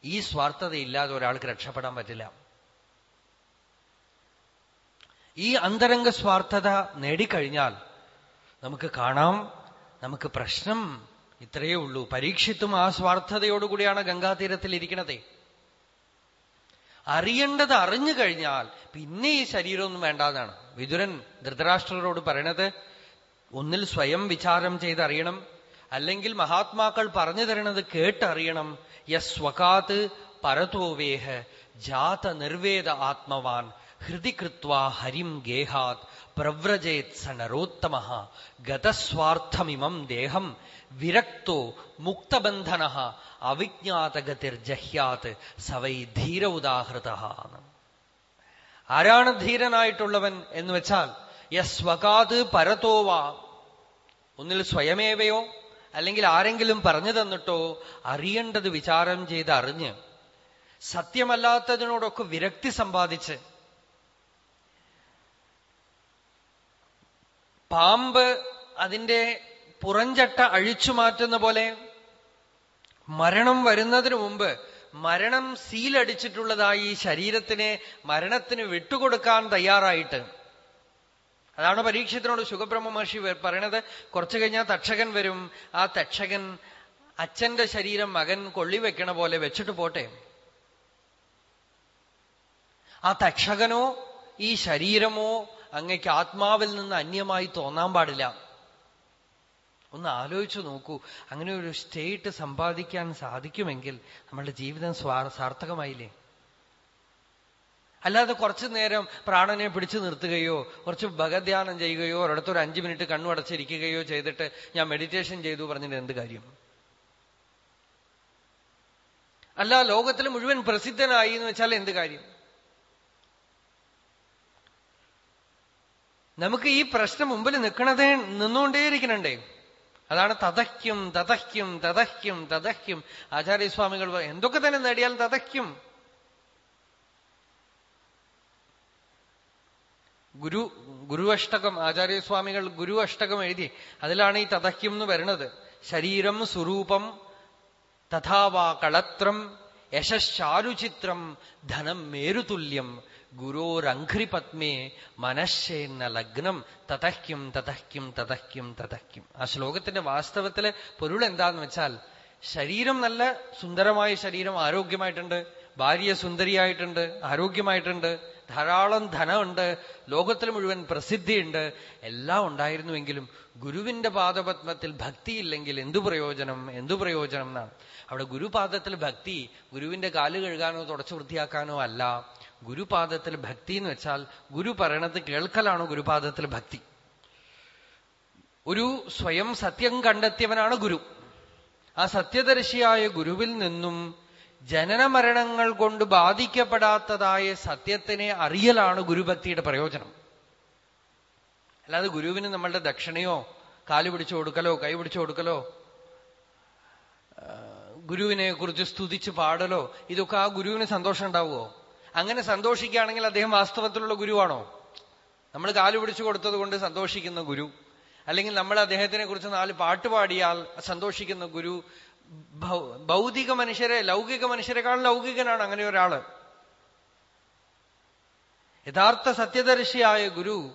[SPEAKER 1] ഈ സ്വാർത്ഥത ഇല്ലാതെ ഒരാൾക്ക് രക്ഷപ്പെടാൻ പറ്റില്ല. ഈ അന്തരംഗ സ്വാർത്ഥത നേടിക്കഴിഞ്ഞാൽ നമുക്ക് കാണാം നമുക്ക് പ്രശ്നം ഇത്രയേ ഉള്ളൂ. പരീക്ഷിത്തും ആ സ്വാർത്ഥതയോടുകൂടിയാണ് ഗംഗാതീരത്തിൽ ഇരിക്കണതേ. അറിയേണ്ടത് അറിഞ്ഞു കഴിഞ്ഞാൽ പിന്നെ ഈ ശരീരമൊന്നും വേണ്ടാതാണ് വിതുരൻ ധൃതരാഷ്ട്രരോട് പറയണത് ഒന്നിൽ സ്വയം വിചാരം ചെയ്തറിയണം അല്ലെങ്കിൽ മഹാത്മാക്കൾ പറഞ്ഞു തരണത് കേട്ടറിയണം. യസ്വകാത്ത് പരതോവേഹ ജാത നിർവേദ ആത്മവാൻ ഹൃദി കൃത്വാ ഹരിം ഗേഹാത് പ്രവ്രജേത് സ നരോത്തമ ഗതസ്വാർത്ഥമിമം ദേഹം വിരക്തോ മുക്തബന്ധന അവിജ്ഞാതഗതിർജഹ്യാത് സവൈ ധീര ഉദാഹൃത ആരാണ് ധീരനായിട്ടുള്ളവൻ എന്ന് വെച്ചാൽ യസ്വകാത് പരതോവാ ഒന്നിൽ സ്വയമേവയോ അല്ലെങ്കിൽ ആരെങ്കിലും പറഞ്ഞു തന്നിട്ടോ അറിയേണ്ടത് വിചാരം ചെയ്ത് അറിഞ്ഞ് സത്യമല്ലാത്തതിനോടൊക്കെ വിരക്തി സമ്പാദിച്ച് പാമ്പ് അതിന്റെ പുറഞ്ചട്ട അഴിച്ചു മാറ്റുന്ന പോലെ മരണം വരുന്നതിനു മുമ്പ് മരണം സീലടിച്ചിട്ടുള്ളതായി ശരീരത്തിനെ മരണത്തിന് വിട്ടുകൊടുക്കാൻ തയ്യാറായിട്ട്. അതാണ് പരീക്ഷത്തിനോട് സുഖബ്രഹ്മ മഹർഷി പറയണത്. കുറച്ചു കഴിഞ്ഞാൽ തക്ഷകൻ വരും. ആ തക്ഷകൻ അച്ഛന്റെ ശരീരം മകൻ കൊള്ളിവെക്കണ പോലെ വെച്ചിട്ട് പോട്ടെ. ആ തക്ഷകനോ ഈ ശരീരമോ അങ്ങക്ക് ആത്മാവിൽ നിന്ന് അന്യമായി തോന്നാൻ പാടില്ല. ഒന്ന് ആലോചിച്ചു നോക്കൂ. അങ്ങനെ ഒരു സ്റ്റേറ്റ് സമ്പാദിക്കാൻ സാധിക്കുമെങ്കിൽ നമ്മളുടെ ജീവിതം സാർത്ഥകമായില്ലേ? അല്ലാതെ കുറച്ചു നേരം പ്രാണനെ പിടിച്ചു നിർത്തുകയോ കുറച്ച് ഭഗധ്യാനം ചെയ്യുകയോ ഒരിടത്തൊരു അഞ്ചു മിനിറ്റ് കണ്ണുടച്ചിരിക്കുകയോ ചെയ്തിട്ട് ഞാൻ മെഡിറ്റേഷൻ ചെയ്തു പറഞ്ഞിട്ട് എന്ത് കാര്യം? അല്ല ലോകത്തിൽ മുഴുവൻ പ്രസിദ്ധനായി എന്ന് വെച്ചാൽ എന്ത് കാര്യം? നമുക്ക് ഈ പ്രശ്നം മുമ്പിൽ നിൽക്കണതേ നിന്നുകൊണ്ടേയിരിക്കണണ്ടേ അതാണ് തതയ്ക്കും തതയ്ക്കും തതയ്ക്കും തതയ്ക്കും ആചാര്യസ്വാമികൾ എന്തൊക്കെ തന്നെ നേടിയാൽ തതയ്ക്കും ഗുരു ഗുരു അഷ്ടകം ആചാര്യസ്വാമികൾ ഗുരു അഷ്ടകം എഴുതി അതിലാണ് ഈ തതയ്ക്കും എന്ന് വരുന്നത്. ശരീരം സ്വരൂപം തഥാവാ കളത്രം യശാരുചിത്രം ധനം മേരുതുല്യം. ഗുരോരഘ്രിപത്മേ മനശ്ശേന്ന ലഗ്നം തതഹ്യം തതഹ്യം തതഹ്യം തതഹ്യം. ആ ശ്ലോകത്തിന്റെ വാസ്തവത്തിലെ പൊരുൾ എന്താന്ന് വെച്ചാൽ ശരീരം നല്ല സുന്ദരമായ ശരീരം ആരോഗ്യമായിട്ടുണ്ട് ഭാര്യ സുന്ദരിയായിട്ടുണ്ട് ആരോഗ്യമായിട്ടുണ്ട് ധാരാളം ധനമുണ്ട് ലോകത്തിൽ മുഴുവൻ പ്രസിദ്ധിയുണ്ട് എല്ലാം ഉണ്ടായിരുന്നുവെങ്കിലും ഗുരുവിന്റെ പാദപത്മത്തിൽ ഭക്തിയില്ലെങ്കിൽ എന്തു പ്രയോജനം എന്തു പ്രയോജനം എന്നാണ്. അവിടെ ഗുരുപാദത്തിൽ ഭക്തി ഗുരുവിന്റെ കാൽ കഴുകാനോ തുടച്ചു വൃത്തിയാക്കാനോ അല്ല. ഗുരുപാദത്തിൽ ഭക്തി എന്ന് വെച്ചാൽ ഗുരു പറയണത് കേൾക്കലാണോ ഗുരുപാദത്തിൽ ഭക്തി. ഒരു സ്വയം സത്യം കണ്ടെത്തിയവനാണ് ഗുരു. ആ സത്യദർശിയായ ഗുരുവിൽ നിന്നും ജനനമരണങ്ങൾ കൊണ്ട് ബാധിക്കപ്പെടാത്തതായ സത്യത്തിനെ അറിയലാണ് ഗുരുഭക്തിയുടെ പ്രയോജനം. അല്ലാതെ ഗുരുവിന് നമ്മളുടെ ദക്ഷിണയോ കാലു പിടിച്ചു കൊടുക്കലോ കൈ പിടിച്ചു കൊടുക്കലോ ഗുരുവിനെ കുറിച്ച് സ്തുതിച്ച് പാടലോ ഇതൊക്കെ ആ ഗുരുവിന് സന്തോഷം ഉണ്ടാവുമോ? അങ്ങനെ സന്തോഷിക്കുകയാണെങ്കിൽ അദ്ദേഹം വാസ്തവത്തിലുള്ള ഗുരുവാണോ? നമ്മൾ കാലു പിടിച്ചു കൊടുത്തത് കൊണ്ട് സന്തോഷിക്കുന്ന ഗുരു അല്ലെങ്കിൽ നമ്മൾ അദ്ദേഹത്തിനെ കുറിച്ച് നാല് പാട്ട് പാടിയാൽ സന്തോഷിക്കുന്ന ഗുരു ഭൗതിക മനുഷ്യരെ ലൗകിക മനുഷ്യരെക്കാൾ ലൗകികനാണ് അങ്ങനെ ഒരാൾ. യഥാർത്ഥ സത്യദർശിയായ ഗുരു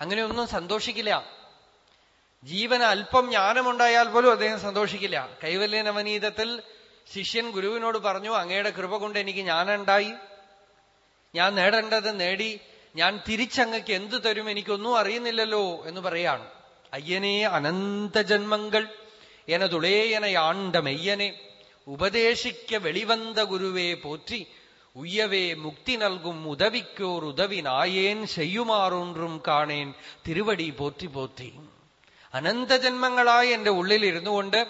[SPEAKER 1] അങ്ങനെയൊന്നും സന്തോഷിക്കില്ല. ജീവന് അല്പം ജ്ഞാനമുണ്ടായാൽ പോലും അദ്ദേഹം സന്തോഷിക്കില്ല. കൈവല്യനവനീതത്തിൽ ശിഷ്യൻ ഗുരുവിനോട് പറഞ്ഞു അങ്ങയുടെ കൃപ കൊണ്ട് എനിക്ക് ജ്ഞാനുണ്ടായി ഞാൻ നേടേണ്ടത് നേടി. ഞാൻ തിരിച്ചങ്ങക്ക് എന്തു തരും എനിക്കൊന്നും അറിയുന്നില്ലല്ലോ എന്ന് പറയാണ്. അയ്യനെ எனதுளேயனை ஆண்ட மெய்யனே உபதேசிக்க வெளிவந்த குருவே போற்றி உய்யவே முக்தி நல்கும் உதவிக்கோர் உதவி நாயேன் செய்யுமாறொன்றும் காணேன் திருவடி போற்றி போற்றி അനന്ത ജന്മങ്ങളായി എന്റെ ഉള്ളിൽ ഇരുന്നുകൊണ്ട്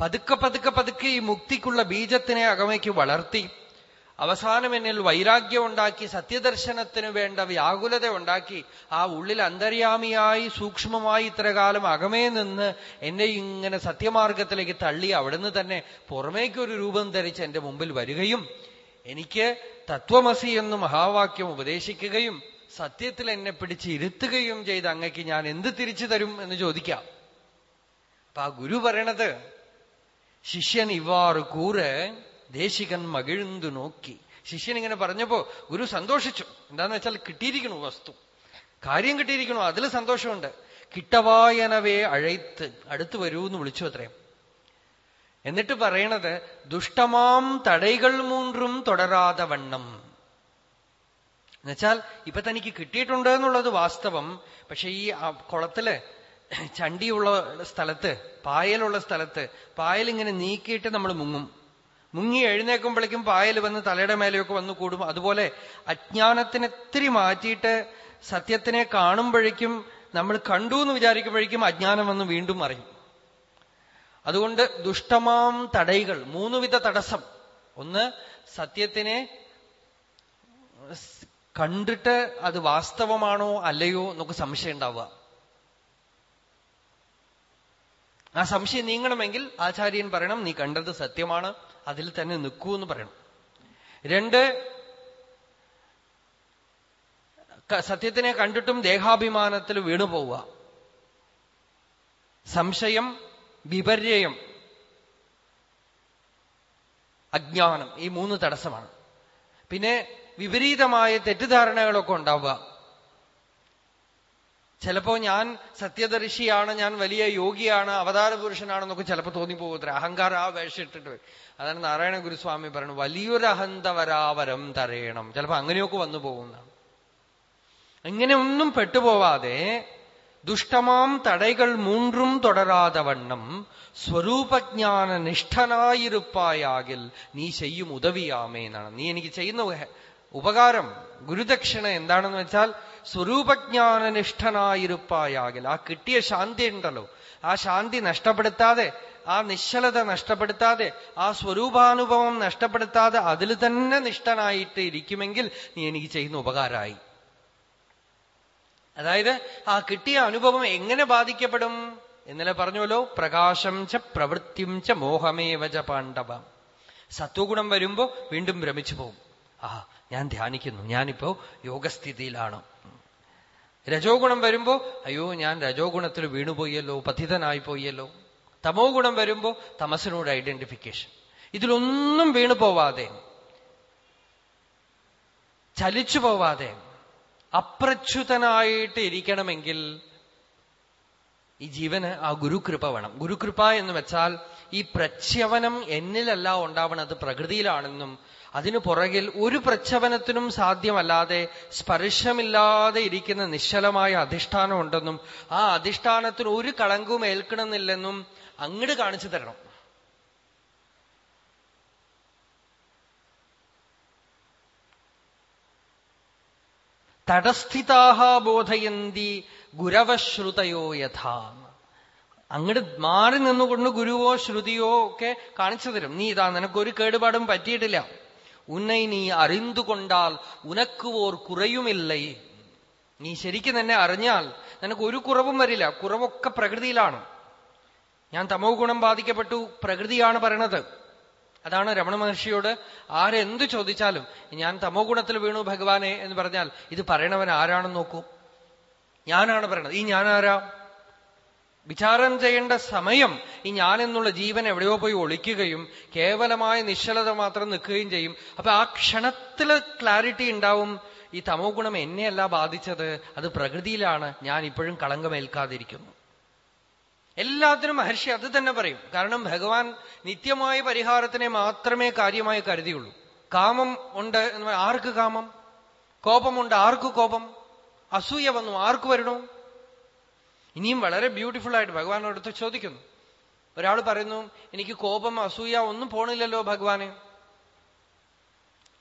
[SPEAKER 1] പതുക്കെ പതുക്കെ പതുക്കെ ഈ മുക്തിക്കുള്ള ബീജത്തിനെ അകമയ്ക്ക് വളർത്തി അവസാനം എന്നിൽ വൈരാഗ്യം ഉണ്ടാക്കി സത്യദർശനത്തിന് വേണ്ട വ്യാകുലത ഉണ്ടാക്കി ആ ഉള്ളിൽ അന്തര്യാമിയായി സൂക്ഷ്മമായി ഇത്രകാലം അകമേ നിന്ന് എന്നെ ഇങ്ങനെ സത്യമാർഗത്തിലേക്ക് തള്ളി അവിടുന്ന് തന്നെ പുറമേക്കൊരു രൂപം ധരിച്ച് എന്റെ മുമ്പിൽ വരികയും എനിക്ക് തത്വമസി എന്ന് മഹാവാക്യം ഉപദേശിക്കുകയും സത്യത്തിൽ എന്നെ പിടിച്ച് ഇരുത്തുകയും ചെയ്ത് അങ്ങക്ക് ഞാൻ എന്ത് തിരിച്ചു തരും എന്ന് ചോദിക്കാം. അപ്പൊ ആ ഗുരു പറയണത് ശിഷ്യൻ ഇവാറ് കൂറ് ദേശികൻ മകിഴ്ന്നു നോക്കി. ശിഷ്യൻ ഇങ്ങനെ പറഞ്ഞപ്പോ ഗുരു സന്തോഷിച്ചു. എന്താന്ന് വെച്ചാൽ കിട്ടിയിരിക്കണു വസ്തു. കാര്യം കിട്ടിയിരിക്കണു അതിൽ സന്തോഷമുണ്ട്. കിട്ടവായനവേ അഴയ്ത്ത് അടുത്തു വരൂ എന്ന് വിളിച്ചു അത്രയും എന്നിട്ട് പറയണത് ദുഷ്ടമാം തടൈകൾ മൂന്നും തുടരാതെ വണ്ണം. എന്നുവെച്ചാൽ ഇപ്പൊ തനിക്ക് കിട്ടിയിട്ടുണ്ട് എന്നുള്ളത് വാസ്തവം. പക്ഷെ ഈ കുളത്തിൽ ചണ്ടിയുള്ള സ്ഥലത്ത് പായലുള്ള സ്ഥലത്ത് പായലിങ്ങനെ നീക്കിയിട്ട് നമ്മൾ മുങ്ങും. മുങ്ങി എഴുന്നേക്കുമ്പോഴേക്കും പായൽ വന്ന് തലയുടെ മേലെയൊക്കെ വന്ന് കൂടും. അതുപോലെ അജ്ഞാനത്തിനെ ഇത്തിരി മാറ്റിയിട്ട് സത്യത്തിനെ കാണുമ്പോഴേക്കും നമ്മൾ കണ്ടു എന്ന് വിചാരിക്കുമ്പോഴേക്കും അജ്ഞാനം വന്ന് വീണ്ടും അറിയും അതുകൊണ്ട് ദുഷ്ടമാം തടൈകൾ മൂന്നുവിധ തടസ്സം. ഒന്ന് സത്യത്തിനെ കണ്ടിട്ട് അത് വാസ്തവമാണോ അല്ലയോ എന്നൊക്കെ സംശയം ഉണ്ടാവുക. ആ സംശയം നീങ്ങണമെങ്കിൽ ആചാര്യൻ പറയണം നീ കണ്ടത് സത്യമാണ്. അതിൽ തന്നെ നിൽക്കൂ എന്ന് പറയണം. രണ്ട് സത്യത്തിനെ കണ്ടിട്ടും ദേഹാഭിമാനത്തിൽ വീണു പോവുക. സംശയം വിപര്യം അജ്ഞാനം ഈ മൂന്ന് തടസ്സമാണ്. പിന്നെ വിപരീതമായ തെറ്റിദ്ധാരണകളൊക്കെ ഉണ്ടാവുക. ചിലപ്പോ ഞാൻ സത്യദർശിയാണ് ഞാൻ വലിയ യോഗിയാണ് അവതാര പുരുഷനാണെന്നൊക്കെ ചിലപ്പോ തോന്നിപ്പോകത്തില്ല. അഹങ്കാരം ആ വേഷിട്ടിട്ട് അതാണ് നാരായണ ഗുരുസ്വാമി പറയുന്നത് വലിയൊരു അഹന്തവരാവരം തരയണം ചിലപ്പോ അങ്ങനെയൊക്കെ വന്നു പോകുന്നതാണ്. ഇങ്ങനെ ഒന്നും പെട്ടുപോവാതെ ദുഷ്ടമാം തടൈകൾ മൂന്നും തുടരാതെ വണ്ണം സ്വരൂപജ്ഞാന നിഷ്ഠനായിരുപ്പായാകിൽ നീ ചെയ്യും ഉദവിയാമേ എന്നാണ് നീ എനിക്ക് ചെയ്യുന്ന ഉപകാരം ഗുരുദക്ഷിണ എന്താണെന്ന് വെച്ചാൽ സ്വരൂപജ്ഞാനനിഷ്ഠനായിരുപ്പായാകിൽ ആ കിട്ടിയ ശാന്തി ഉണ്ടല്ലോ. ആ ശാന്തി നഷ്ടപ്പെടുത്താതെ ആ നിശ്ചലത നഷ്ടപ്പെടുത്താതെ ആ സ്വരൂപാനുഭവം നഷ്ടപ്പെടുത്താതെ അതിൽ തന്നെ നിഷ്ഠനായിട്ട് ഇരിക്കുമെങ്കിൽ നീ എനിക്ക് ചെയ്യുന്ന ഉപകാരമായി അതായത് ആ കിട്ടിയ അനുഭവം എങ്ങനെ ബാധിക്കപ്പെടും? ഇന്നലെ പറഞ്ഞല്ലോ പ്രകാശം ച പ്രവൃത്തിം ച മോഹമേവ ച പാണ്ഡവ. സത്വഗുണം വരുമ്പോ വീണ്ടും ഭ്രമിച്ചു പോകും. ആ ഞാൻ ധ്യാനിക്കുന്നു. ഞാനിപ്പോ യോഗസ്ഥിതിയിലാണ്. രജോ ഗുണം വരുമ്പോ അയ്യോ ഞാൻ രജോ ഗുണത്തിൽ വീണുപോയല്ലോ പതിതനായി പോയല്ലോ തമോ ഗുണം വരുമ്പോ തമസിനോട് ഐഡന്റിഫിക്കേഷൻ. ഇതിലൊന്നും വീണു പോവാതെ. ചലിച്ചു പോവാതെ. അപ്രച്യുതനായിട്ട് ഇരിക്കണമെങ്കിൽ ഈ ജീവന് ആ ഗുരുകൃപ വേണം. ഗുരുകൃപ എന്ന് വെച്ചാൽ ഈ പ്രച്യവനം എന്നിലല്ല ഉണ്ടാവണത് പ്രകൃതിയിലാണെന്നും അതിനു പുറകിൽ ഒരു പ്രച്ഛവനത്തിനും സാധ്യമല്ലാതെ സ്പർശമില്ലാതെ ഇരിക്കുന്ന നിശ്ചലമായ അധിഷ്ഠാനം ഉണ്ടെന്നും ആ അധിഷ്ഠാനത്തിന് ഒരു കളങ്കവും ഏൽക്കണമെന്നില്ലെന്നും അങ്ങട് കാണിച്ചു തരണം. തടസ്ഥിതാഹ ബോധയന്തി ഗുരവശ്രുതയോ യഥാ. അങ്ങോട്ട് മാറി നിന്നുകൊണ്ട് ഗുരുവോ ശ്രുതിയോ ഒക്കെ കാണിച്ചു തരും. നീ ഇതാ നിനക്കൊരു കേടുപാടും പറ്റിയിട്ടില്ല. ഉന്നെ നീ അറിന്തുകൊണ്ടാൽ ഉനക്ക് ഓർ കുറയുമില്ലേ? നീ ശരിക്കും തന്നെ അറിഞ്ഞാൽ നിനക്ക് ഒരു കുറവും വരില്ല. കുറവൊക്കെ പ്രകൃതിയിലാണ്. ഞാൻ തമോ ഗുണം ബാധിക്കപ്പെട്ടു പ്രകൃതിയാണ് പറയണത്. അതാണ് രമണ മഹർഷിയോട് ആരെന്ത് ചോദിച്ചാലും ഞാൻ തമോ ഗുണത്തിൽ വീണു ഭഗവാനെ എന്ന് പറഞ്ഞാൽ ഇത് പറയണവൻ ആരാണെന്ന് നോക്കൂ. ഞാനാണ് പറയണത്. ഈ ഞാനാരാ? വിചാരം ചെയ്യേണ്ട സമയം ഈ ഞാൻ എന്നുള്ള ജീവൻ എവിടെയോ പോയി ഒളിക്കുകയും കേവലമായ നിശ്ചലത മാത്രം നിൽക്കുകയും ചെയ്യും. അപ്പൊ ആ ക്ഷണത്തിൽ ക്ലാരിറ്റി ഉണ്ടാവും. ഈ തമോ ഗുണം എന്നെയല്ല ബാധിച്ചത് അത് പ്രകൃതിയിലാണ്. ഞാൻ ഇപ്പോഴും കളങ്കമേൽക്കാതിരിക്കുന്നു. എല്ലാത്തിനും മഹർഷി അത് തന്നെ പറയും. കാരണം ഭഗവാൻ നിത്യമായ പരിഹാരത്തിനെ മാത്രമേ കാര്യമായി കരുതിയുള്ളൂ. കാമം ഉണ്ട് എന്ന് ആർക്ക് കാമം? കോപമുണ്ട് ആർക്ക് കോപം? അസൂയ വന്നു ആർക്ക് വരണോ? ഇനിയും വളരെ ബ്യൂട്ടിഫുൾ ആയിട്ട് ഭഗവാനോടത്ത് ചോദിക്കുന്നു. ഒരാൾ പറയുന്നു എനിക്ക് കോപം അസൂയ ഒന്നും പോണില്ലല്ലോ ഭഗവാന്.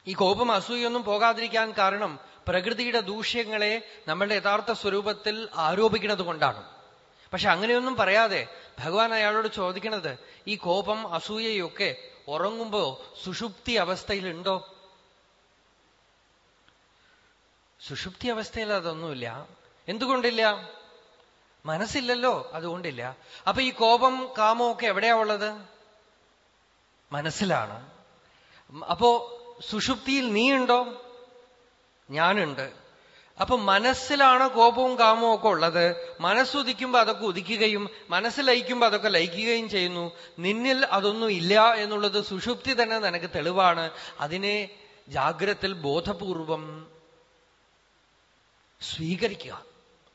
[SPEAKER 1] ഈ കോപം അസൂയൊന്നും പോകാതിരിക്കാൻ കാരണം പ്രകൃതിയുടെ ദൂഷ്യങ്ങളെ നമ്മളുടെ യഥാർത്ഥ സ്വരൂപത്തിൽ ആരോപിക്കുന്നത് കൊണ്ടാണ്. പക്ഷെ അങ്ങനെയൊന്നും പറയാതെ ഭഗവാൻ അയാളോട് ചോദിക്കണത് ഈ കോപം അസൂയയൊക്കെ ഉറങ്ങുമ്പോ സുഷുപ്തി അവസ്ഥയിലുണ്ടോ? സുഷുപ്തി അവസ്ഥയിൽ അതൊന്നുമില്ല. എന്തുകൊണ്ടില്ല? മനസ്സില്ലല്ലോ അതുകൊണ്ടില്ല. അപ്പൊ ഈ കോപം കാമം ഒക്കെ എവിടെയാ ഉള്ളത്? മനസ്സിലാണ്. അപ്പോ സുഷുപ്തിയിൽ നീ ഉണ്ടോ ഞാനുണ്ട്. അപ്പൊ മനസ്സിലാണ് കോപവും കാമവും ഒക്കെ ഉള്ളത്. മനസ്സുദിക്കുമ്പോ അതൊക്കെ ഉദിക്കുകയും മനസ്സ് ലയിക്കുമ്പോ അതൊക്കെ ലയിക്കുകയും ചെയ്യുന്നു. നിന്നിൽ അതൊന്നും ഇല്ല എന്നുള്ളത് സുഷുപ്തി തന്നെ നിനക്ക് തെളിവാണ്. അതിനെ ജാഗ്രത്തിൽ ബോധപൂർവം സ്വീകരിക്കുക.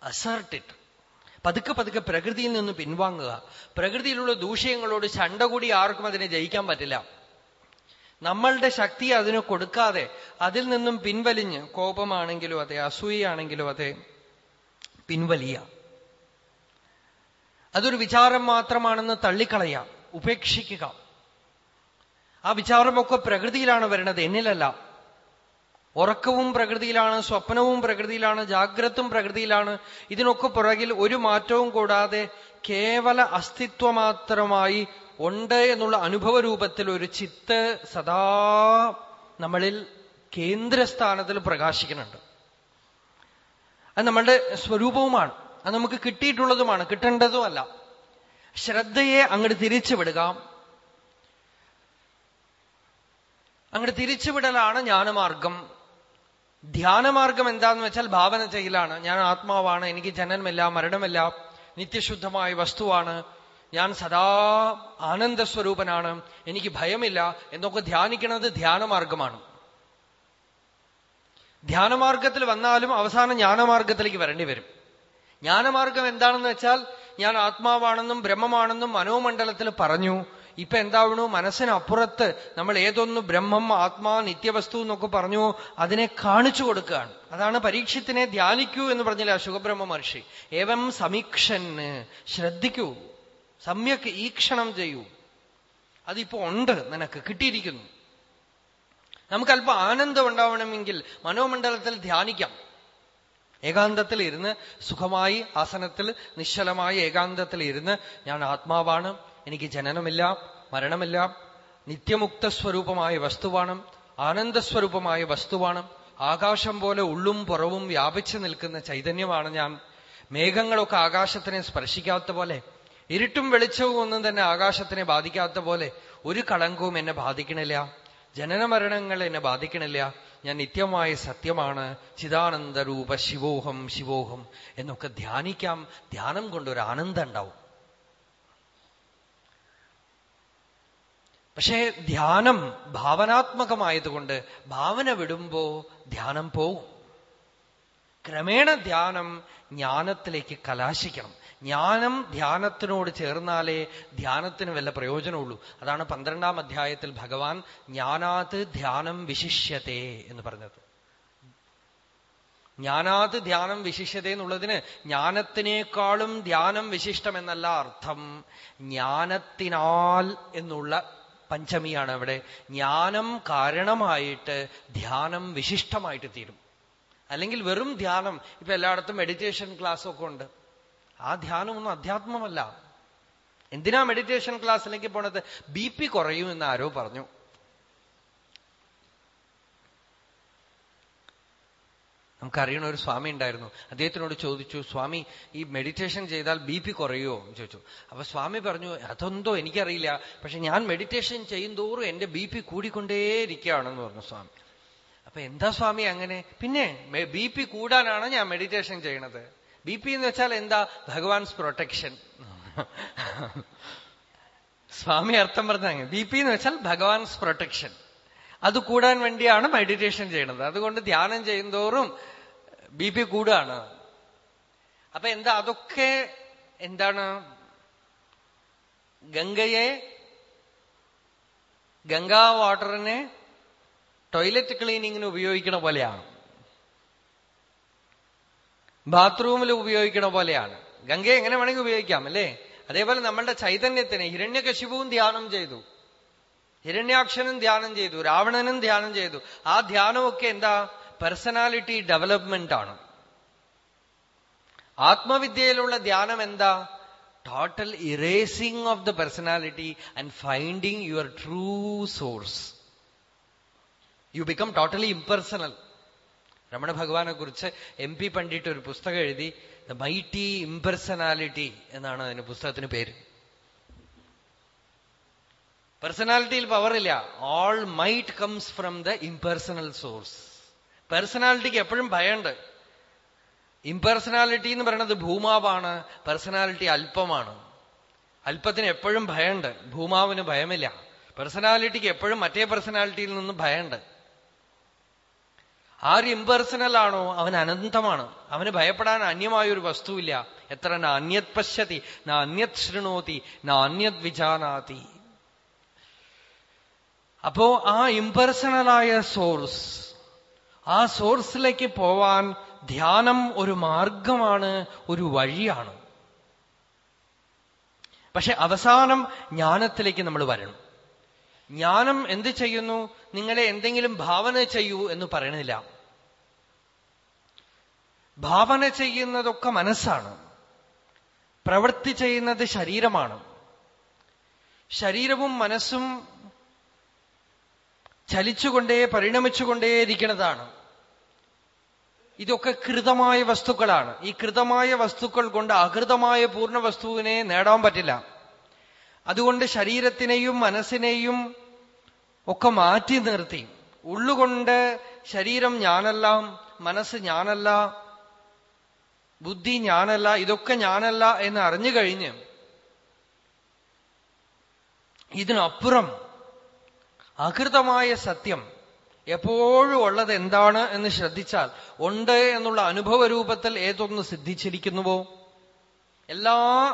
[SPEAKER 1] അസർട്ടിട്ട് പതുക്കെ പതുക്കെ പ്രകൃതിയിൽ നിന്ന് പിൻവാങ്ങുക. പ്രകൃതിയിലുള്ള ദൂഷ്യങ്ങളോട് ചണ്ട കൂടി ആർക്കും അതിനെ ജയിക്കാൻ പറ്റില്ല. നമ്മളുടെ ശക്തി അതിന് കൊടുക്കാതെ അതിൽ നിന്നും പിൻവലിഞ്ഞ് കോപമാണെങ്കിലും അതെ അസൂയാണെങ്കിലും അതെ പിൻവലിയ. അതൊരു വിചാരം മാത്രമാണെന്ന് തള്ളിക്കളയാം ഉപേക്ഷിക്കുക. ആ വിചാരമൊക്കെ പ്രകൃതിയിലാണ് വരുന്നത് എന്നിലല്ല. ഉറക്കവും പ്രകൃതിയിലാണ് സ്വപ്നവും പ്രകൃതിയിലാണ് ജാഗ്രതും പ്രകൃതിയിലാണ്. ഇതിനൊക്കെ പുറകിൽ ഒരു മാറ്റവും കൂടാതെ കേവല അസ്തിത്വമാത്രമായി ഉണ്ട് എന്നുള്ള അനുഭവ രൂപത്തിൽ ഒരു ചിത്ത് സദാ നമ്മളിൽ കേന്ദ്രസ്ഥാനത്തിൽ പ്രകാശിക്കുന്നുണ്ട്. അത് നമ്മളുടെ സ്വരൂപവുമാണ്. അത് നമുക്ക് കിട്ടിയിട്ടുള്ളതുമാണ്. കിട്ടേണ്ടതുമല്ല ശ്രദ്ധയെ അങ്ങോട്ട് തിരിച്ചുവിടുക അങ്ങോട്ട് തിരിച്ചുവിടലാണ് ജ്ഞാനമാർഗം. ധ്യാനമാർഗം എന്താന്ന് വെച്ചാൽ ഭാവന ചെയ്യലാണ്. ഞാൻ ആത്മാവാണ് എനിക്ക് ജനനമില്ല മരണമില്ല നിത്യശുദ്ധമായ വസ്തുവാണ്. ഞാൻ സദാ ആനന്ദസ്വരൂപനാണ് എനിക്ക് ഭയമില്ല എന്നൊക്കെ ധ്യാനിക്കുന്നത് ധ്യാനമാർഗമാണ്. ധ്യാനമാർഗത്തിൽ വന്നാലും അവസാനം ജ്ഞാനമാർഗത്തിലേക്ക് വരേണ്ടി വരും. ജ്ഞാനമാർഗം എന്താണെന്ന് വെച്ചാൽ ഞാൻ ആത്മാവാണെന്നും ബ്രഹ്മമാണെന്നും മനോമണ്ഡലത്തിൽ പറഞ്ഞു ഇപ്പൊ എന്താവണു? മനസ്സിനപ്പുറത്ത് നമ്മൾ ഏതൊന്ന് ബ്രഹ്മം ആത്മാ നിത്യവസ്തു എന്നൊക്കെ പറഞ്ഞു അതിനെ കാണിച്ചു കൊടുക്കുകയാണ്. അതാണ് പരീക്ഷത്തിനെ ധ്യാനിക്കൂ എന്ന് പറഞ്ഞില്ല ശുഖബ്രഹ്മ മഹർഷി. ഏവം സമീക്ഷന് ശ്രദ്ധിക്കൂ. സമ്യക്ക് ഈക്ഷണം ചെയ്യൂ. അതിപ്പോ ഉണ്ട് നിനക്ക് കിട്ടിയിരിക്കുന്നു. നമുക്ക് അല്പം ആനന്ദം ഉണ്ടാവണമെങ്കിൽ മനോമണ്ഡലത്തിൽ ധ്യാനിക്കാം. ഏകാന്തത്തിൽ ഇരുന്ന് സുഖമായി ആസനത്തിൽ നിശ്ചലമായി ഏകാന്തത്തിൽ ഇരുന്ന് ഞാൻ ആത്മാവാണ് എനിക്ക് ജനനമില്ല മരണമില്ല. നിത്യമുക്ത സ്വരൂപമായ വസ്തുവാണ് ആനന്ദസ്വരൂപമായ വസ്തുവാണ്. ആകാശം പോലെ ഉള്ളും പുറവും വ്യാപിച്ചു നിൽക്കുന്ന ചൈതന്യമാണ് ഞാൻ. മേഘങ്ങളൊക്കെ ആകാശത്തിനെ സ്പർശിക്കാത്ത പോലെ ഇരുട്ടും വെളിച്ചവും ഒന്നും തന്നെ ആകാശത്തിനെ ബാധിക്കാത്ത പോലെ ഒരു കളങ്കവും എന്നെ ബാധിക്കണില്ല. ജനനമരണങ്ങൾ എന്നെ ബാധിക്കണില്ല. ഞാൻ നിത്യമായ സത്യമാണ്. ചിദാനന്ദരൂപ ശിവോഹം ശിവോഹം എന്നൊക്കെ ധ്യാനിക്കാം. ധ്യാനം കൊണ്ടൊരു ആനന്ദം ഉണ്ടാവും. പക്ഷേ ധ്യാനം ഭാവനാത്മകമായതുകൊണ്ട് ഭാവന വിടുമ്പോ ധ്യാനം പോവും. ക്രമേണ ധ്യാനം ജ്ഞാനത്തിലേക്ക് കലാശിക്കണം. ജ്ഞാനം ധ്യാനത്തിനോട് ചേർന്നാലേ ധ്യാനത്തിന് വല്ല പ്രയോജനമുള്ളൂ. അതാണ് പന്ത്രണ്ടാം അധ്യായത്തിൽ ഭഗവാൻ ജ്ഞാനാത് ധ്യാനം വിശിഷ്യത്തെ എന്ന് പറഞ്ഞത്. ജ്ഞാനാത് ധ്യാനം വിശിഷ്യത എന്നുള്ളതിന് ജ്ഞാനത്തിനേക്കാളും ധ്യാനം വിശിഷ്ടം എന്നല്ല അർത്ഥം. ജ്ഞാനത്തിനാൽ എന്നുള്ള പഞ്ചമിയാണ് അവിടെ. ജ്ഞാനം കാരണമായിട്ട് ധ്യാനം വിശിഷ്ടമായിട്ട് തീരും. അല്ലെങ്കിൽ വെറും ധ്യാനം. ഇപ്പൊ എല്ലായിടത്തും മെഡിറ്റേഷൻ ക്ലാസ് ഒക്കെ ഉണ്ട്. ആ ധ്യാനമൊന്നും അധ്യാത്മമല്ല. എന്തിനാ മെഡിറ്റേഷൻ ക്ലാസ്സിലേക്ക് പോണത്? ബി പി കുറയും എന്ന് ആരോ പറഞ്ഞു. നമുക്കറിയണ ഒരു സ്വാമി ഉണ്ടായിരുന്നു. അദ്ദേഹത്തിനോട് ചോദിച്ചു സ്വാമി ഈ മെഡിറ്റേഷൻ ചെയ്താൽ ബി പി കുറയോ എന്ന് ചോദിച്ചു. അപ്പൊ സ്വാമി പറഞ്ഞു അതെന്തോ എനിക്കറിയില്ല. പക്ഷെ ഞാൻ മെഡിറ്റേഷൻ ചെയ്യുന്തോറും എന്റെ ബി പി കൂടിക്കൊണ്ടേയിരിക്കുകയാണെന്ന് പറഞ്ഞു സ്വാമി. അപ്പൊ എന്താ സ്വാമി അങ്ങനെ? പിന്നെ ബി പി കൂടാനാണ് ഞാൻ മെഡിറ്റേഷൻ ചെയ്യണത്? ബി പി എന്ന് വെച്ചാൽ എന്താ? ഭഗവാൻസ് പ്രൊട്ടക്ഷൻ സ്വാമി അർത്ഥം പറഞ്ഞ ബി പി എന്ന് വെച്ചാൽ ഭഗവാൻസ് പ്രൊട്ടക്ഷൻ അത് കൂടാൻ വേണ്ടിയാണ് മെഡിറ്റേഷൻ ചെയ്യുന്നത്. അതുകൊണ്ട് ധ്യാനം ചെയ്യുന്തോറും ബി പി കൂടാണ് അപ്പൊ എന്താ അതൊക്കെ എന്താണ്? ഗംഗയെ ഗംഗാ വാട്ടറിനെ ടോയ്ലറ്റ് ക്ലീനിങ്ങിന് ഉപയോഗിക്കണ പോലെയാണ്. ബാത്റൂമിൽ ഉപയോഗിക്കണ പോലെയാണ്. ഗംഗയെ എങ്ങനെ വേണമെങ്കിൽ ഉപയോഗിക്കാം അല്ലേ? അതേപോലെ നമ്മളുടെ ചൈതന്യത്തിന് ഹിരണ്യകശിപവും ധ്യാനം ചെയ്തു. ഹിരണ്യാക്ഷനും ധ്യാനം ചെയ്തു രാവണനും ധ്യാനം ചെയ്തു. ആ ധ്യാനമൊക്കെ എന്താ? പേഴ്സണാലിറ്റി ഡെവലപ്മെന്റ് ആണ്. ആത്മവിദ്യയിലുള്ള ധ്യാനം എന്താ? Total erasing of the personality and finding your true source you become totally impersonal Ramana ഭഗവാനെ കുറിച്ച് എം പി പണ്ഡിറ്റ് ഒരു പുസ്തകം എഴുതി ദ മൈറ്റി ഇംപെർസണാലിറ്റി എന്നാണ് അതിന് പുസ്തകത്തിന് പേര്. പേഴ്സണാലിറ്റിയിൽ പവറില്ല all might comes from the impersonal source പേഴ്സണാലിറ്റിക്ക് എപ്പോഴും ഭയമുണ്ട് ഇംപേഴ്സണാലിറ്റി എന്ന് പറയുന്നത് ഭൂമാവാണ് പേഴ്സണാലിറ്റി അല്പമാണ് അല്പത്തിന് എപ്പോഴും ഭയമുണ്ട് ഭൂമാവിന് ഭയമില്ല പേഴ്സണാലിറ്റിക്ക് എപ്പോഴും മറ്റേ പേഴ്സണാലിറ്റിയിൽ നിന്നും ഭയമുണ്ട് ആര് ഇംപേഴ്സണൽ ആണോ അവൻ അനന്തമാണ് അവന് ഭയപ്പെടാൻ അന്യമായൊരു വസ്തുവില്ല എത്ര ന അന്യത് പശ്യതി ന അന്യത് ശൃണോതി ന അന്യത് വിജാനാതി അപ്പോ ആ ഇംപേഴ്സണലായ സോഴ്സ് ആ സോഴ്സിലേക്ക് പോവാൻ ധ്യാനം ഒരു മാർഗമാണ് ഒരു വഴിയാണ്. പക്ഷെ അവസാനം ജ്ഞാനത്തിലേക്ക് നമ്മൾ വരണം. ജ്ഞാനം എന്ത് ചെയ്യുന്നു? നിങ്ങളെ എന്തെങ്കിലും ഭാവന ചെയ്യൂ എന്ന് പറയണില്ല. ഭാവന ചെയ്യുന്നതൊക്കെ മനസ്സാണ്. പ്രവൃത്തി ചെയ്യുന്നത് ശരീരമാണ്. ശരീരവും മനസ്സും ചലിച്ചുകൊണ്ടേ പരിണമിച്ചുകൊണ്ടേയിരിക്കുന്നതാണ്. ഇതൊക്കെ കൃതമായ വസ്തുക്കളാണ്. ഈ കൃതമായ വസ്തുക്കൾ കൊണ്ട് അകൃതമായ പൂർണ വസ്തുവിനെ നേടാൻ പറ്റില്ല. അതുകൊണ്ട് ശരീരത്തിനെയും മനസ്സിനെയും ഒക്കെ മാറ്റി നിർത്തി. ഉള്ളുകൊണ്ട് ശരീരം ഞാനല്ല മനസ്സ് ഞാനല്ല ബുദ്ധി ഞാനല്ല ഇതൊക്കെ ഞാനല്ല എന്ന് അറിഞ്ഞു കഴിഞ്ഞ് ഇതിനപ്പുറം അകൃതമായ സത്യം എപ്പോഴും ഉള്ളത് എന്താണ് എന്ന് ശ്രദ്ധിച്ചാൽ ഉണ്ട് എന്നുള്ള അനുഭവ രൂപത്തിൽ ഏതൊന്ന് സിദ്ധിച്ചിരിക്കുന്നുവോ? എല്ലാ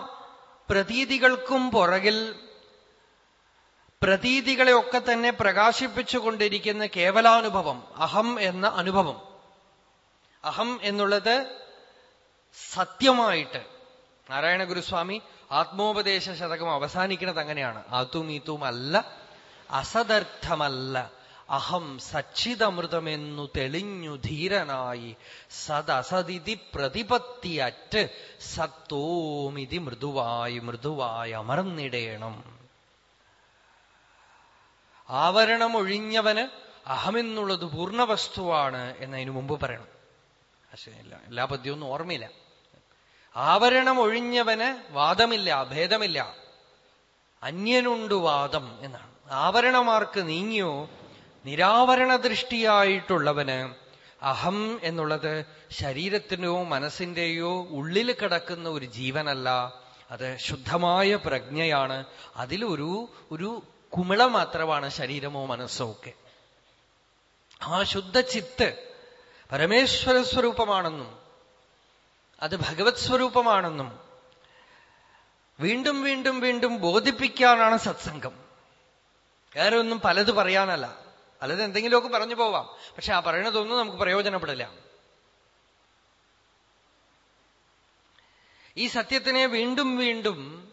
[SPEAKER 1] പ്രതീതികൾക്കും പുറകിൽ പ്രതീതികളെയൊക്കെ തന്നെ പ്രകാശിപ്പിച്ചുകൊണ്ടിരിക്കുന്ന കേവലാനുഭവം അഹം എന്ന അനുഭവം. അഹം എന്നുള്ളത് സത്യമായിട്ട്. നാരായണ ഗുരുസ്വാമി ആത്മോപദേശ ശതകം അവസാനിക്കുന്നത് അങ്ങനെയാണ്. ആത്തും ഈത്തും അല്ല അസദർത്ഥമല്ല. അഹം സച്ചിതമൃതമെന്നു തെളിഞ്ഞു ധീരനായി. സദസതിഥി പ്രതിപത്തിയറ്റ് സത്തോമിതി മൃദുവായി മൃദുവായി അമർന്നിടേണം. ആവരണം ഒഴിഞ്ഞവന് അഹമെന്നുള്ളത് പൂർണ വസ്തുവാണ് എന്നതിനു മുമ്പ് പറയണം. ശരിയല്ല എല്ലാ പദ്യമൊന്നും ഓർമ്മയില്ല. ആവരണം ഒഴിഞ്ഞവന് വാദമില്ല ഭേദമില്ല. അന്യനുണ്ട് വാദം എന്നാണ്. ആവരണമാർക്ക് നീങ്ങിയോ? നിരാവരണ ദൃഷ്ടിയായിട്ടുള്ളവന് അഹം എന്നുള്ളത് ശരീരത്തിനോ മനസ്സിന്റെയോ ഉള്ളിൽ കിടക്കുന്ന ഒരു ജീവനല്ല. അത് ശുദ്ധമായ പ്രജ്ഞയാണ്. അതിലൊരു ഒരു കുമിള മാത്രമാണ് ശരീരമോ മനസ്സോ ഒക്കെ. ആ ശുദ്ധ ചിത്ത് പരമേശ്വര സ്വരൂപമാണെന്നും അത് ഭഗവത് സ്വരൂപമാണെന്നും വീണ്ടും വീണ്ടും വീണ്ടും ബോധിപ്പിക്കാനാണ് സത്സംഗം. വേറെ ഒന്നും പലത് പറയാനല്ല. പലത് എന്തെങ്കിലുമൊക്കെ പറഞ്ഞു പോവാം. പക്ഷെ ആ പറയണതൊന്നും നമുക്ക് പ്രയോജനപ്പെടില്ല. ഈ സത്യത്തിനെ വീണ്ടും വീണ്ടും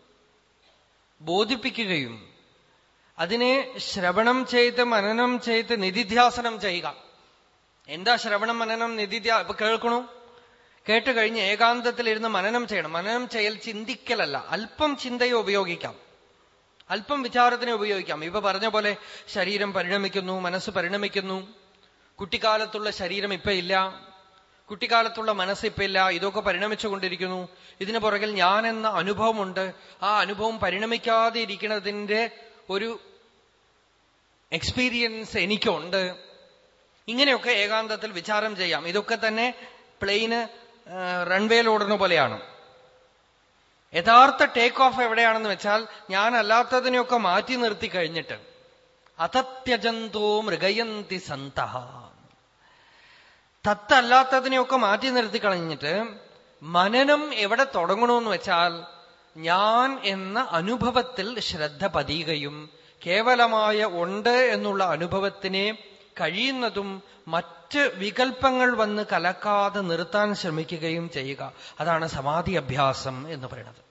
[SPEAKER 1] ബോധിപ്പിക്കുകയും അതിനെ ശ്രവണം ചെയ്ത് മനനം ചെയ്ത് നിധിധ്യാസനം ചെയ്യുക. എന്താ ശ്രവണം മനനം നിധിധ്യാ ഇപ്പൊ കേൾക്കണു? കേട്ട് കഴിഞ്ഞ് ഏകാന്തത്തിലിരുന്ന് മനനം ചെയ്യണം. മനനം ചെയ്യൽ ചിന്തിക്കലല്ല. അല്പം ചിന്തയെ ഉപയോഗിക്കാം. അല്പം വിചാരത്തിനെ ഉപയോഗിക്കാം. ഇപ്പൊ പറഞ്ഞ പോലെ ശരീരം പരിണമിക്കുന്നു മനസ്സ് പരിണമിക്കുന്നു. കുട്ടിക്കാലത്തുള്ള ശരീരം ഇപ്പൊ ഇല്ല കുട്ടിക്കാലത്തുള്ള മനസ്സ് ഇപ്പൊ ഇല്ല ഇതൊക്കെ പരിണമിച്ചുകൊണ്ടിരിക്കുന്നു ഇതിനു പുറകിൽ ഞാൻ എന്ന അനുഭവമുണ്ട്. ആ അനുഭവം പരിണമിക്കാതെ ഇരിക്കുന്നതിന്റെ ഒരു എക്സ്പീരിയൻസ് എനിക്കുണ്ട്. ഇങ്ങനെയൊക്കെ ഏകാന്തത്തിൽ വിചാരം ചെയ്യാം. ഇതൊക്കെ തന്നെ പ്ലെയിന് റൺവേയിൽ ഓടുന്ന പോലെയാണ്. യഥാർത്ഥ ടേക്ക് ഓഫ് എവിടെയാണെന്ന് വെച്ചാൽ ഞാൻ അല്ലാത്തതിനെയൊക്കെ മാറ്റി നിർത്തി കഴിഞ്ഞിട്ട് അതത്യജന്തോ മൃഗയന്തി സന്ത തത്തല്ലാത്തതിനെയൊക്കെ മാറ്റി നിർത്തി കഴിഞ്ഞിട്ട് മനനം എവിടെ തുടങ്ങണമെന്ന് വെച്ചാൽ ഞാൻ എന്ന അനുഭവത്തിൽ ശ്രദ്ധ പതിയുകയും കേവലമായ ഉണ്ട് എന്നുള്ള അനുഭവത്തിനെ കഴിയുന്നതും മറ്റ് വികൽപ്പങ്ങൾ വന്ന് കലക്കാതെ നിർത്താൻ ശ്രമിക്കുകയും ചെയ്യുക. അതാണ് സമാധി അഭ്യാസം എന്ന് പറയുന്നത്.